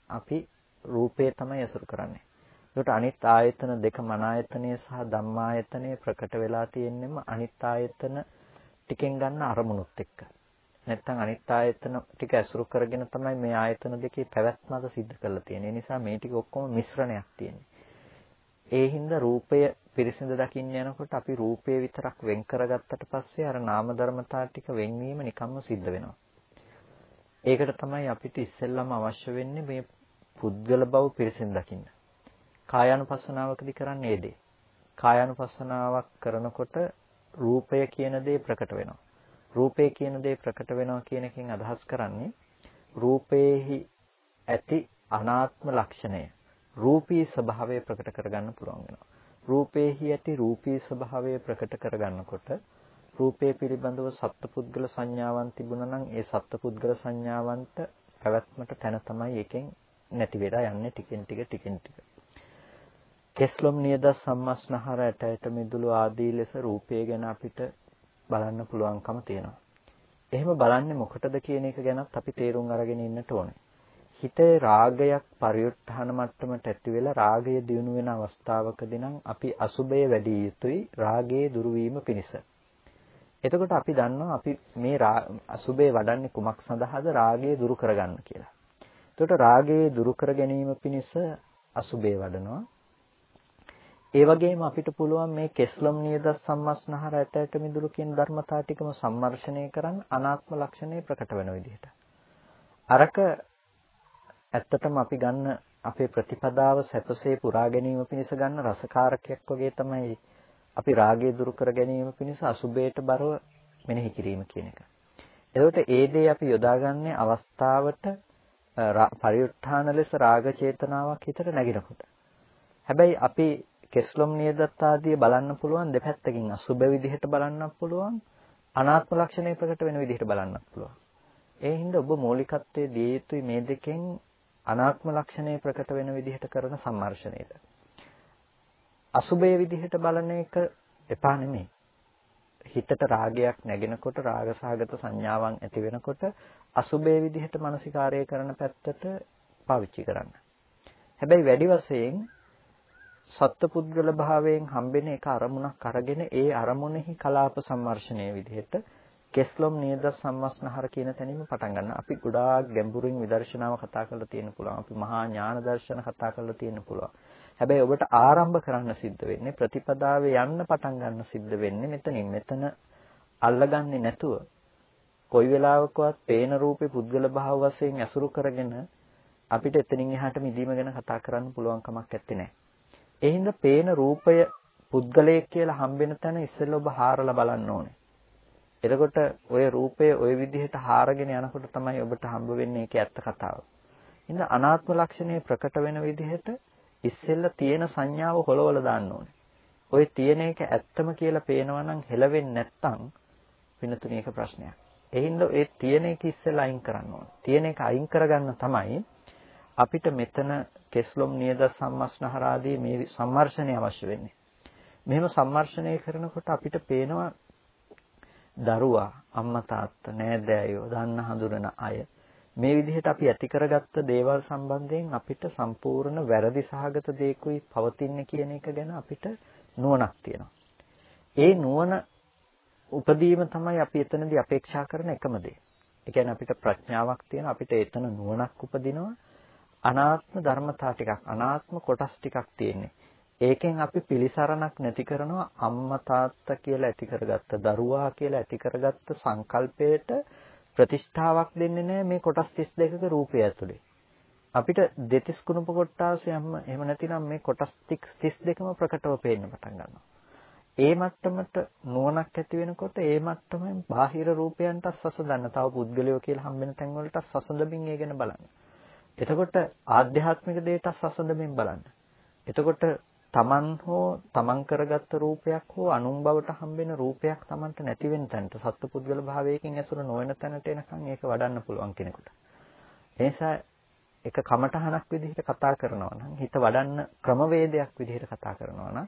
අපි රූපේ තමයි අසුරු කරන්නේ. ඒකට අනිත් ආයතන දෙක මන ආයතනය සහ ධම්මායතනය ප්‍රකට වෙලා තියෙන්නෙම අනිත් ආයතන ටිකෙන් ගන්න අරමුණුත් එක්ක. නැත්තම් අනිත් ආයතන ටික ඇසුරු කරගෙන තමයි මේ ආයතන දෙකේ පැවැත්ම අද සිද්ධ කරලා තියෙන්නේ. ඒ නිසා මේ ටික ඔක්කොම මිශ්‍රණයක් තියෙන්නේ. ඒ හින්දා රූපය පිරිසිඳ දකින්න යනකොට අපි රූපය විතරක් වෙන් කරගත්තට පස්සේ අර නාම ධර්මතා ටික වෙන්වීම නිකම්ම සිද්ධ වෙනවා. ඒකට තමයි අපිට ඉස්සෙල්ලම අවශ්‍ය වෙන්නේ මේ පුද්ගල බව පිරිසිඳ දකින්න. කායානුපස්සනාවකදී කරන්නේ ඒ දේ. කායානුපස්සනාවක් කරනකොට රූපය කියන දේ ප්‍රකට වෙනවා. රූපය කියන දේ ප්‍රකට වෙනවා කියන එකෙන් අදහස් කරන්නේ රූපේහි ඇති අනාත්ම ලක්ෂණය රූපී ස්වභාවය ප්‍රකට කරගන්න පුළුවන් වෙනවා. රූපේහි ඇති රූපී ස්වභාවය ප්‍රකට කරගන්නකොට රූපේ පිළිබඳව සත්පුද්ගල සංඥාවන් තිබුණා නම් ඒ සත්පුද්ගල සංඥාවන්ට පැවැත්මට තැන තමයි එකෙන් නැති වෙලා යන්නේ ටිකෙන් ටික ටිකෙන් ටික. කෙස්ලොම් නියද සම්මස්නහර ඇට ඇට මිදුළු ආදී ලෙස රූපය ගැන අපිට බලන්න පුළුවන්කම තියෙනවා. එහෙම බලන්නේ මොකටද කියන එක ගැනත් අපි තේරුම් අරගෙන ඉන්නට ඕනේ. හිතේ රාගයක් පරිඋත්ථාන මට්ටමට ඇති වෙලා රාගය දියුණු වෙන අවස්ථාවකදී නම් අපි අසුබය වැඩි යුතුයි රාගයේ දුරු වීම පිණිස. එතකොට අපි දන්නවා අපි මේ අසුබේ වඩන්නේ කුමක් සඳහාද රාගය දුරු කරගන්න කියලා. එතකොට රාගයේ දුරු කර ගැනීම පිණිස අසුබේ වඩනවා. ඒ වගේම අපිට පුළුවන් මේ කෙස්ලම් නියද සම්මස්නහර ඇට ඇට මිදුළු කියන ධර්මතා ටිකම සම්මර්ෂණය කරන් අනාත්ම ලක්ෂණය ප්‍රකට වෙන විදිහට. අරක ඇත්තටම අපි ගන්න අපේ ප්‍රතිපදාව සැපසේ පුරා ගැනීම පිණිස ගන්න රසකාරකයක් වගේ තමයි අපි රාගය දුරු කර ගැනීම පිණිස අසුබේට බරව මෙනෙහි කිරීම කියන එක. එතකොට ඒ දේ අපි යොදාගන්නේ අවස්ථාවට පරිඋත්ථාන ලෙස රාග චේතනාවක් හිතට නැගිනකොට. හැබැයි අපි කෙස්ලොම් නියදත් ආදී බලන්න පුළුවන් දෙපැත්තකින් අසුබ විදිහට බලන්නත් පුළුවන් අනාත්ම ලක්ෂණය ප්‍රකට වෙන විදිහට බලන්නත් පුළුවන්. ඒ හින්දා ඔබ මූලිකත්වයේ දිය යුතුයි මේ දෙකෙන් අනාත්ම ලක්ෂණය ප්‍රකට වෙන විදිහට කරන සම්මර්ෂණයට. අසුබේ විදිහට බලන එක එපා නෙමෙයි. හිතට රාගයක් නැගෙනකොට රාගසහගත සංඥාවන් ඇති වෙනකොට අසුබේ විදිහට මානසිකාරය කරන පැත්තට පාවිච්චි කරන්න. හැබැයි වැඩි වශයෙන් සත්පුද්ගල භාවයෙන් හම්බෙන එක අරමුණක් අරගෙන ඒ අරමුණෙහි කලාප සම්මර්ෂණය විදිහට කෙස්ලොම් නේද සම්මස්නහර කියන තැනින්ම පටන් ගන්න. අපි ගොඩාක් ගැඹුරින් විදර්ශනාව කතා කරලා තියෙන පුළුවන්. අපි මහා ඥාන දර්ශන කතා කරලා තියෙන පුළුවන්. හැබැයි ඔබට ආරම්භ කරන්න සිද්ධ වෙන්නේ ප්‍රතිපදාවේ යන්න පටන් ගන්න සිද්ධ වෙන්නේ මෙතනින්. මෙතන අල්ලගන්නේ නැතුව කොයි වෙලාවකවත් පේන රූපේ පුද්ගල භාව වශයෙන් ඇසුරු කරගෙන අපිට එතනින් එහාට මිදීම ගැන කතා කරන්න පුළුවන් කමක් නැත්තේ. ඒ හින්දා පේන රූපය පුද්ගලයෙක් කියලා හම්බෙන තැන ඉස්සෙල්ලා ඔබ හාරලා බලන්න ඕනේ. එතකොට ওই රූපය ওই විදිහට හාරගෙන යනකොට තමයි ඔබට හම්බ වෙන්නේ ඒකේ ඇත්ත කතාව. ඉතින් අනාත්ම ලක්ෂණය ප්‍රකට වෙන විදිහට ඉස්සෙල්ලා තියෙන සංඥාව හොලවල දාන්න ඕනේ. ওই තියෙන එක ඇත්තම කියලා පේනවා නම් හෙලවෙන්නේ නැත්තම් වෙනතුනේ ඒක ප්‍රශ්නයක්. ඒ හින්දා ඒ තියෙන එක ඉස්සෙල්ලා අයින් කරන්න ඕනේ. තියෙන එක අයින් කරගන්න තමයි අපිට මෙතන කෙස්ලොම් නියද සම්මස්නහර ආදී මේ සම්මර්ෂණය අවශ්‍ය වෙන්නේ. මෙහෙම සම්මර්ෂණය කරනකොට අපිට පේනවා දරුවා අම්මා තාත්තා නෑදෑයෝ දන්න හඳුනන අය මේ විදිහට අපි ඇති කරගත්ත දේවල් සම්බන්ධයෙන් අපිට සම්පූර්ණ වැරදි සහගත දේකුයි පවතින්නේ කියන එක ගැන අපිට නුවණක් තියෙනවා. ඒ නුවණ උපදීම තමයි අපි එතනදී අපේක්ෂා කරන එකම දේ. ඒ කියන්නේ අපිට ප්‍රඥාවක් තියෙන අපිට එතන නුවණක් උපදිනවා. අනාත්ම ධර්මතා ටිකක් අනාත්ම කොටස් ටිකක් තියෙන්නේ. ඒකෙන් අපි පිළිසරණක් නැති කරනවා අම්මා තාත්තා කියලා ඇති කරගත්ත දරුවා කියලා ඇති කරගත්ත සංකල්පයට ප්‍රතිෂ්ඨාවක් දෙන්නේ නැහැ මේ කොටස් 32ක රූපය ඇතුලේ. අපිට දෙතිස් කුණප කොටාසයම එහෙම නැතිනම් මේ කොටස් 32ම ප්‍රකටව පේන්න පටන් ගන්නවා. ඒ මට්ටමට නුවණක් ඇති වෙනකොට ඒ මට්ටමෙන් බාහිර රූපයන්ට සසඳන්න තව පුද්ගලයෝ කියලා හම්බෙන තැන් වලට සසඳමින් ඒ ගැන බලන්න. එතකොට ආධ්‍යාත්මික දේට සසඳමින් බලන්න. එතකොට තමන් හෝ තමන් කරගත්ත රූපයක් හෝ අනුන් බවට හම්බෙන රූපයක් තමන්ට නැති වෙන තැනට සත්පුද්ගල භාවයකින් ඇසුර නොවන තැනට එනකන් ඒක වඩන්න පුළුවන් කෙනෙකුට. ඒ නිසා එක කමටහනක් විදිහට කතා කරනවා නම් හිත වඩන්න ක්‍රමවේදයක් විදිහට කතා කරනවා නම්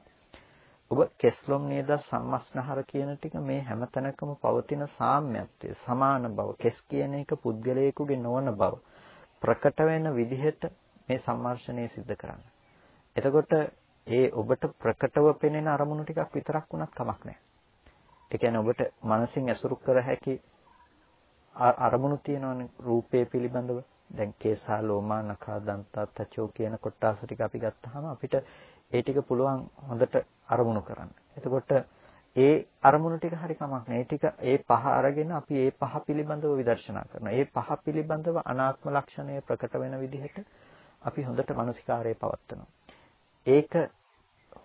ඔබ කෙස්ලොම් නේද සම්මස්නහර කියන ටික මේ හැම තැනකම පවතින සාම්‍යත්වය සමාන බව කෙස් කියන එක පුද්ගලයෙකුගේ නොවන බව ප්‍රකට වෙන විදිහට මේ සම්මර්ෂණය සිද්ධ කරන්න. එතකොට ඒ ඔබට ප්‍රකටව පෙනෙන අරමුණු ටිකක් විතරක් වුණත් කමක් නැහැ. ඒ කියන්නේ ඔබට මනසින් ඇසුරු කර හැකි අරමුණු තියෙනවනේ රූපේ පිළිබඳව. දැන් කේසා ලෝමා නඛා දන්තා තචෝ කියන කොටස ටික අපි ගත්තාම අපිට ඒ ටික පුළුවන් හොඳට අරමුණු කරන්න. එතකොට ඒ අරමුණු ටික හරි කමක් නෑ. ඒ ටික ඒ පහ අරගෙන අපි ඒ පහ පිළිබඳව විදර්ශනා කරනවා. ඒ පහ පිළිබඳව අනාත්ම ලක්ෂණය ප්‍රකට වෙන විදිහට අපි හොඳට මානසිකාරය පවත්වනවා. ඒක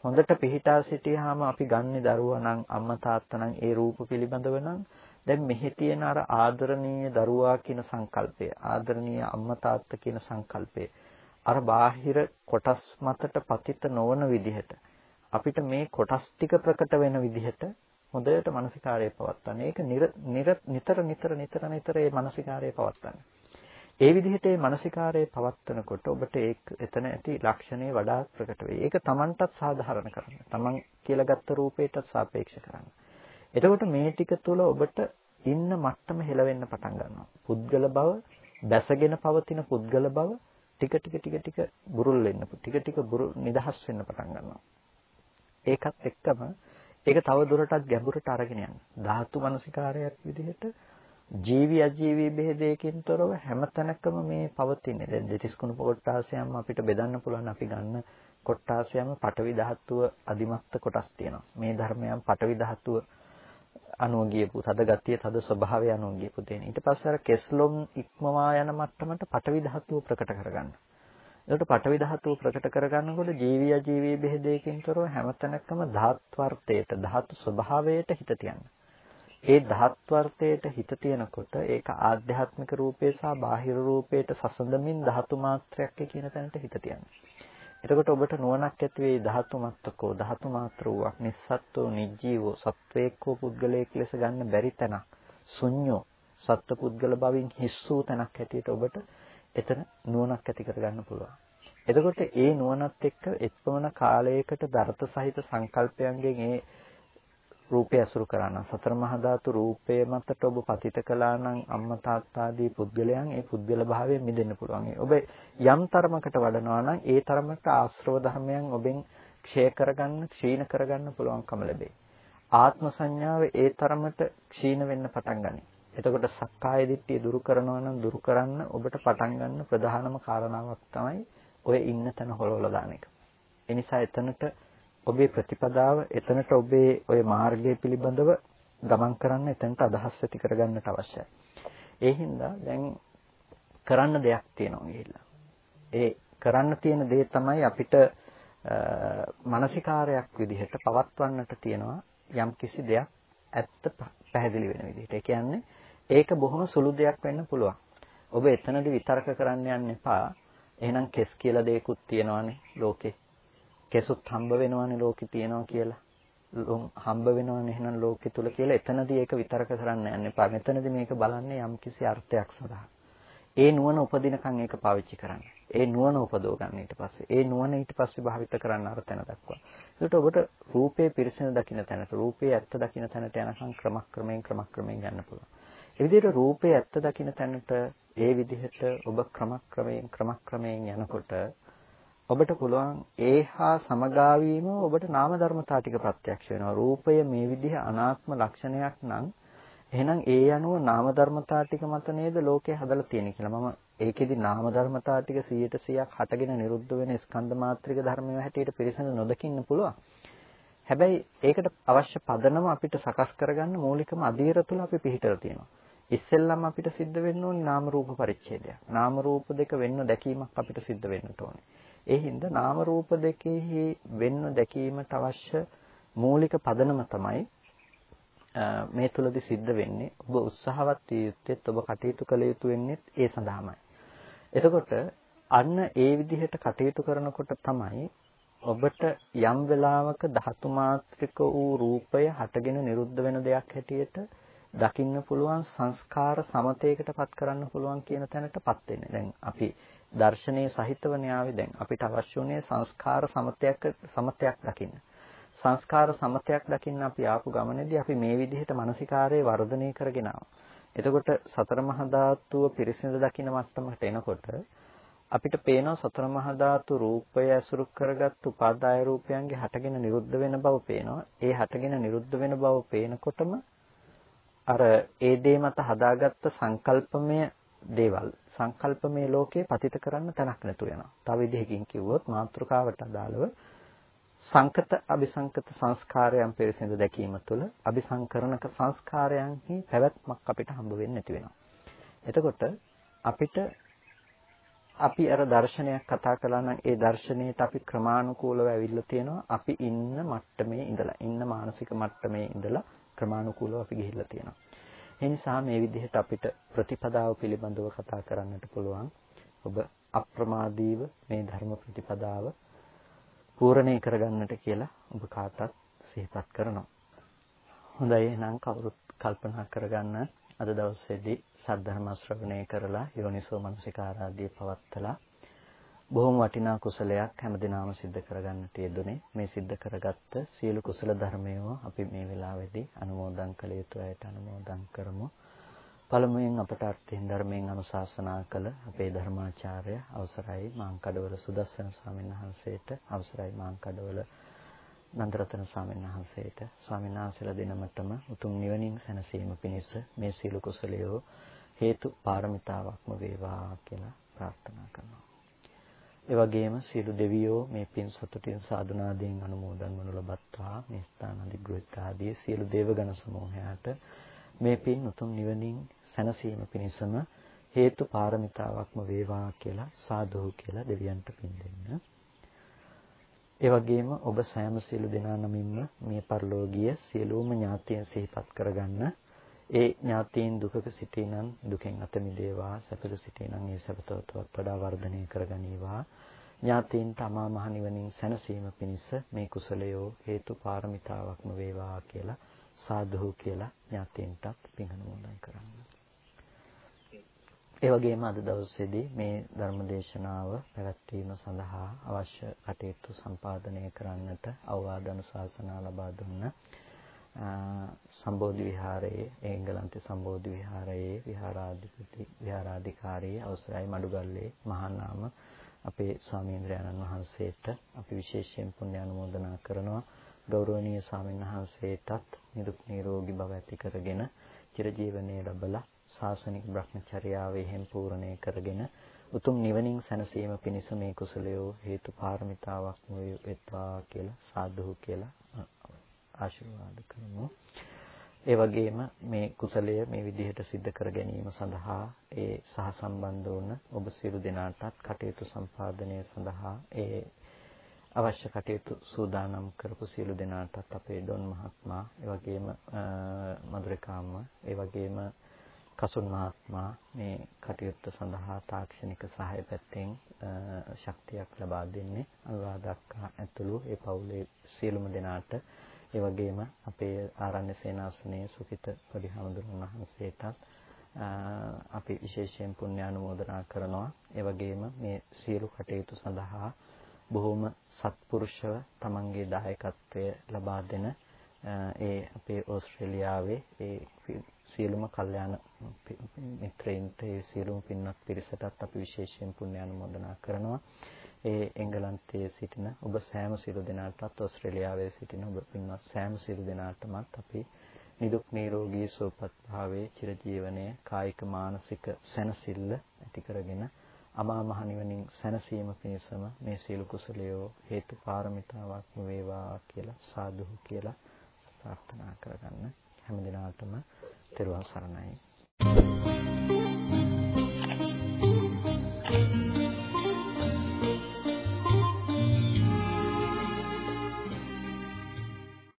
හොඳට පිහිටා සිටියාම අපි ගන්නේ දරුවා නම් අම්මා තාත්තා නම් ඒ රූප පිළිබඳව නම් දැන් මෙහි තියෙන අර ආදරණීය දරුවා කියන සංකල්පය ආදරණීය අම්මා තාත්තා කියන සංකල්පය අර බාහිර කොටස් මතට පතිත නොවන විදිහට අපිට මේ කොටස් ටික ප්‍රකට වෙන විදිහට හොඳට මානසිකාරය පවත්වන්න. ඒක නිතර නිතර නිතර නිතර මේ මානසිකාරය පවත්වන්න. ඒ විදිහට මේ මානසිකාරය පවත්වනකොට ඔබට ඒක එතන ඇති ලක්ෂණේ වඩා ප්‍රකට වෙයි. ඒක Tamanටත් සාධාරණ කරන්න. Taman කියලා ගත්ත රූපයටත් සාපේක්ෂ කරන්න. එතකොට මේ ටික තුළ ඔබට ඉන්න මට්ටම හෙලවෙන්න පටන් ගන්නවා. පුද්ගල බව, බැසගෙන පවතින පුද්ගල බව ටික ටික ටික ටික බුරුල් වෙන්න, ටික ටික නිදහස් වෙන්න පටන් ගන්නවා. ඒකත් එක්කම ඒක තව දුරටත් ගැඹුරට අරගෙන යන්න. ධාතු මනසිකාරයක් විදිහට ජීවි අජීවි බෙහෙදයකින් තොරව හැමතැනකම මේ පවතින්නේ. දැන් දෙතිස් කුණප කොටාසයම අපිට බෙදන්න පුළුවන් අපි ගන්න කොටාසයම පටවි ධාතුව අදිමත්ත කොටස් තියෙනවා. මේ ධර්මයන් පටවි ධාතුව අනුව ගියපු තද ගතිය තද ස්වභාවය අනුව ගියපු දෙන. ඊට පස්සේ අර කෙස්ලොම් ඉක්මවා යන මට්ටමට පටවි ධාතුව ප්‍රකට කරගන්න. එතකොට පටවි ධාතුව ප්‍රකට කරගන්නකොට ජීවි අජීවී බෙහෙදයකින් තොරව හැමතැනකම ධාත්වර්තයට ධාතු ස්වභාවයට හිත තියන්න. ඒ ධාත්වර්තයට හිත තියනකොට ඒක ආධ්‍යාත්මික රූපේ සහ බාහිර රූපයට සසඳමින් ධාතු මාත්‍රයක් කියන තැනට හිත තියන්න. එතකොට ඔබට නුවණක් ඇති වෙයි ධාතු මත්තකෝ ධාතු මාත්‍ර වූවක් නිස්සත්ත්වෝ නිජ්ජීවෝ සත්වේක්කෝ පුද්ගලයෙක් ලෙස ගන්න බැරි තැනක් ශුන්‍යෝ සත්ත්ව පුද්ගල බවින් හිස් වූ තැනක් හැටියට ඔබට එතන නුවණක් ඇති කරගන්න පුළුවන්. එතකොට ඒ නුවණත් එක්ක එක්පමණ කාලයකට දරත සහිත සංකල්පයන්ගෙන් ඒ රූපය අසුරු කරන සතර මහා ධාතු රූපය මතට ඔබ පතිත කළා නම් අම්මා තාත්තා ආදී පුද්ගලයන් ඒ පුද්ගල භාවයෙන් මිදෙන්න පුළුවන්. ඔබ යම් තරමකට වඩනවා නම් ඒ තරමට ආශ්‍රව ධර්මයන් ඔබෙන් ක්ෂය කරගන්න, ක්ෂීණ කරගන්න පුළුවන්කම ලැබේ. ආත්ම සංඥාව ඒ තරමට ක්ෂීණ වෙන්න පටන් ගනී. එතකොට සක්කාය දිට්ඨිය දුරු කරනවා නම් දුරු කරන්න ඔබට පටන් ගන්න ප්‍රධානම කාරණාවක් තමයි ඔය ඉන්න තැන හොලවලා දාන එක. ඒ නිසා එතනට ඔබේ ප්‍රතිපදාව එතනට ඔබේ ඔය මාර්ගය පිළිබඳව ගමන් කරන්න එතනට අදහස් ඇති කරගන්නට අවශ්‍යයි. ඒ හින්දා දැන් කරන්න දෙයක් තියෙනවා ගිහිල්ලා. ඒ කරන්න තියෙන දේ තමයි අපිට මානසිකාරයක් විදිහට පවත්වන්නට තියෙනවා යම් කිසි දෙයක් ඇත්ත පැහැදිලි වෙන විදිහට. ඒ කියන්නේ ඒක බොහොම සුළු දෙයක් වෙන්න පුළුවන්. ඔබ එතනදී විතර්ක කරන්න යන්න එපා. එහෙනම් කෙස් කියලා දෙයක්ත් තියෙනවානේ ලෝකේ. කෙසුත් හම්බ වෙනවානේ ලෝකේ තියෙනවා කියලා. හම්බ වෙනවනේ එහෙනම් ලෝකෙ තුල කියලා එතනදී ඒක විතර්ක කරන්න යන්න එපා. මෙතනදී මේක බලන්නේ යම්කිසි අර්ථයක් සඳහා. ඒ නුවණ උපදිනකන් ඒක පාවිච්චි කරන්න. ඒ නුවණ උපදව ගන්න ඊට පස්සේ. ඒ නුවණ ඊට පස්සේ භාවිත කරන්න අර තැන දක්වා. ඒකට ඔබට රූපේ පිරිසින දකින්න තැනට, රූපේ ඇත්ත දකින්න තැනට යනකම් ක්‍රමක්‍රමයෙන් ක්‍රමක්‍රමයෙන් යන්න පුළුවන්. ඒ විදිහට රූපේ ඇත්ත දකින්න තැනට ඒ විදිහට ඔබ ක්‍රමක්‍රමයෙන් ක්‍රමක්‍රමයෙන් යනකොට ඔබට පුළුවන් ඒහා සමගාවීම ඔබට නාම ධර්මතා ටික ප්‍රත්‍යක්ෂ වෙනවා. රූපය මේ විදිහ අනාත්ම ලක්ෂණයක් නම් එහෙනම් ඒ අනුව නාම ධර්මතා ටික මත නේද ලෝකය හදලා තියෙන්නේ කියලා. මම ඒකෙදි නාම ධර්මතා ටික 100%ක් හටගෙන නිරුද්ධ වෙන ස්කන්ධ මාත්‍රික ධර්මය හැටියට පිරිසඳ නොදකින්න පුළුවන්. හැබැයි ඒකට අවශ්‍ය පදනම අපිට සකස් කරගන්න මූලිකම අධීර තුල අපි පිළිහිටලා තියෙනවා. ඉස්සෙල්ලම අපිට සිද්ධ වෙන්න ඕනේ නාම රූප පරිච්ඡේදයක්. නාම රූප දෙක වෙන්න දැකීමක් අපිට සිද්ධ වෙන්නට ඕනේ. ඒ හින්දා නාම රූප දෙකෙහි වෙන්න දැකීමට අවශ්‍ය මූලික පදනම තමයි මේ තුලදී සිද්ධ වෙන්නේ. ඔබ උත්සාහවත් විය යුත්තේත් ඔබ කටයුතු කළ යුතු වෙන්නේ ඒ සඳහාමයි. එතකොට අන්න ඒ විදිහට කටයුතු කරනකොට තමයි ඔබට යම් වෙලාවක ධාතු මාත්‍රික වූ රූපය හටගෙන නිරුද්ධ වෙන දෙයක් හැටියට දකින්න පුළුවන් සංස්කාර සමතේකටපත් කරන්න පුළුවන් කියන තැනටපත් වෙන්නේ. දැන් අපි දර්ශනීය සහිතවනේ ආවේ දැන් අපිට අවශ්‍ය උනේ සංස්කාර සමතයක් සමතයක් දකින්න. සංස්කාර සමතයක් දකින්න අපි ආපු ගමනේදී අපි මේ විදිහට මානසිකාරයේ වර්ධනය කරගෙන එතකොට සතර මහා ධාතුව පිරිසිදු දකින්න මට්ටමකට එනකොට අපිට පේනවා සතර මහා ධාතු රූපය ඇසුරු කරගත් උපාදාය රූපයන්ගේ හටගෙන නිරුද්ධ වෙන බව පේනවා. ඒ හටගෙන නිරුද්ධ වෙන බව පේනකොටම අර ඒ දේ මත හදාගත්ත සංකල්පමය දේවල් සංකල්පමය ලෝකේ පතිත කරන්න තැනක් නැතු වෙනවා. තව විදිහකින් කිව්වොත් මාත්‍රකාවට අදාළව සංකත අபிසංකත සංස්කාරයන් පිරිසිදු දැකීම තුළ අபிසංකරණක සංස්කාරයන්හි පැවැත්මක් අපිට හම්බ වෙන්නේ නැති වෙනවා. එතකොට අපිට අපි අර දර්ශනයක් කතා කළා නම් ඒ දර්ශනයට අපි ක්‍රමානුකූලව ඇවිල්ලා තියෙනවා අපි ඉන්න මට්ටමේ ඉඳලා ඉන්න මානසික මට්ටමේ ඉඳලා ක්‍රමානුකූලව අපි ගිහිල්ලා තියෙනවා. ඒ නිසා මේ විදිහට අපිට ප්‍රතිපදාව පිළිබඳව කතා කරන්නට පුළුවන්. ඔබ අප්‍රමාදීව මේ ධර්ම ප්‍රතිපදාව පූර්ණේ කරගන්නට කියලා ඔබ කාටත් සිහිපත් කරනවා. හොඳයි එහෙනම් කවුරුත් කල්පනා කරගන්න අද දවසේදී සද්ධර්ම ශ්‍රවණය කරලා යෝනිසෝ මනසිකාරාදී පවත්තලා බොහොම වටිනා කුසලයක් හැමදිනම සිද්ධ කරගන්නට යෙදුනේ මේ සිද්ධ කරගත්ත සියලු කුසල ධර්මයෝ අපි මේ වෙලාවේදී අනුමෝදන් කළ යුතු අයට අනුමෝදන් කරමු. පළමුවෙන් අපට අර්ථයෙන් ධර්මයෙන් අනුශාසනා කළ අපේ ධර්මාචාර්ය අවසරයි මාංකඩවල සුදස්සන ස්වාමීන් වහන්සේට අවසරයි මාංකඩවල නන්දරතන ස්වාමීන් වහන්සේට. ස්වාමීන් වහන්සේලා දෙනමතම උතුම් නිවනින් සැනසීම පිණිස මේ සීල කුසලයෝ හේතු පාරමිතාවක්ම වේවා කියලා ප්‍රාර්ථනා කරනවා. ඒ වගේම සීල දෙවියෝ මේ පින් සතුටින් සාදුනාදීන් අනුමෝදන් වනු ලබත්තා මේ ස්ථාන අධිග්‍රහිත ආදී සියලු දේවගණ සමූහයාට මේ පින් උතුම් නිවනින් සැනසීම පිණිසම හේතු පාරමිතාවක්ම වේවා කියලා සාදු කියලා දෙවියන්ට පින් දෙන්න. ඒ වගේම ඔබ සෑම සියලු දෙනා නමින්ම මේ පරිලෝකීය සියලුම ඥාතීන් සිහිපත් කරගන්න. ඒ ඥාතීන් දුකක සිටිනන් දුකෙන් අත මිදේවා සැපක සිටිනන් ඒ සැපතවත් වඩා වර්ධනය කරගනීවා. ඥාතීන්ට අමා මහ නිවනින් සැනසීම පිණිස මේ කුසලයෝ හේතු පාරමිතාවක්ම වේවා කියලා සාදු කියලා ඥාතීන්ටත් පින් අනුමෝදන් කරන්න. ඒ වගේම අද දවසේදී මේ ධර්ම දේශනාව පැවැත්වීම සඳහා අවශ්‍ය කටයුතු සම්පාදනය කරන්නට අවවාද අනුශාසනා ලබා දුන්න සම්බෝධි විහාරයේ එංගලන්තේ සම්බෝධි විහාරයේ විහාරාධිපති විහාරාධිකාරී අවසරයි මඩුගල්ලේ මහානාම අපේ ස්වාමීන්ද්‍රයන්න් වහන්සේට අපි විශේෂයෙන් පුණ්‍ය අනුමෝදනා කරනවා. ගෞරවනීය ස්වාමීන් වහන්සේටත් නිරුක් නිරෝගී භව ඇති කරගෙන චිරජීවනයේ ලැබලා ශාසනික භ්‍රමචර්යාවේ හැම් පූර්ණේ කරගෙන උතුම් නිවනින් සැනසීම පිණිස මේ කුසලය හේතු පාරමිතාවක් වෙත්වා කියලා සාදු කියලා ආශිර්වාද කරමු. ඒ වගේම මේ කුසලය මේ විදිහට සිද්ධ කර ගැනීම සඳහා ඒ සහ සම්බන්ධ වුණ ඔබ සියලු දෙනාටත් කටයුතු සම්පාදනය සඳහා ඒ අවශ්‍ය කටයුතු සූදානම් කරපු සියලු දෙනාටත් අපේ ඩොන් මහත්මයා ඒ වගේම මధుරිකාම්ම ඒ වගේම කසුන් මහත්මයා මේ කටයුත්ත සඳහා තාක්ෂණික සහාය පැත්තෙන් ශක්තියක් ලබා දෙන්නේ අනුරාධක්කා ඇතුළු ඒ පවුලේ සියලුම දෙනාට ඒ වගේම අපේ ආරණ්‍ය සේනාසනයේ සුඛිත පරිහාමුදුරන් වහන්සේටත් අපි විශේෂයෙන් පුණ්‍ය අනුමෝදනා කරනවා ඒ වගේම මේ සියලු කටයුතු සඳහා බොහොම සත්පුරුෂව තමන්ගේ දායකත්වය ලබා දෙන ඒ අපේ ඕස්ට්‍රේලියාවේ ඒ සියලුම කල්යාණ මිත්‍රයින්ට ඒ සියලුම පින්වත් පිරිසටත් අපි විශේෂයෙන් පුණ්‍ය අනුමෝදනා කරනවා. ඒ එංගලන්තයේ සිටින ඔබ සෑම සියලු දෙනාටත් ඕස්ට්‍රේලියාවේ සිටින ඔබ පින්වත් සෑම සියලු දෙනාටමත් අපි නිදුක් නිරෝගී සුවපත් භාවයේ චිරජීවනයේ කායික මානසික සැනසෙල්ල ඇති කරගෙන අමා මහ නිවනින් සැනසීම පිණිසම මේ සීල කුසලයෝ හේතු පාරමිතාවක් වේවා කියලා සාදු කියලා ප්‍රාර්ථනා කරගන්න හැම දිනාටම තෙරුවන් සරණයි.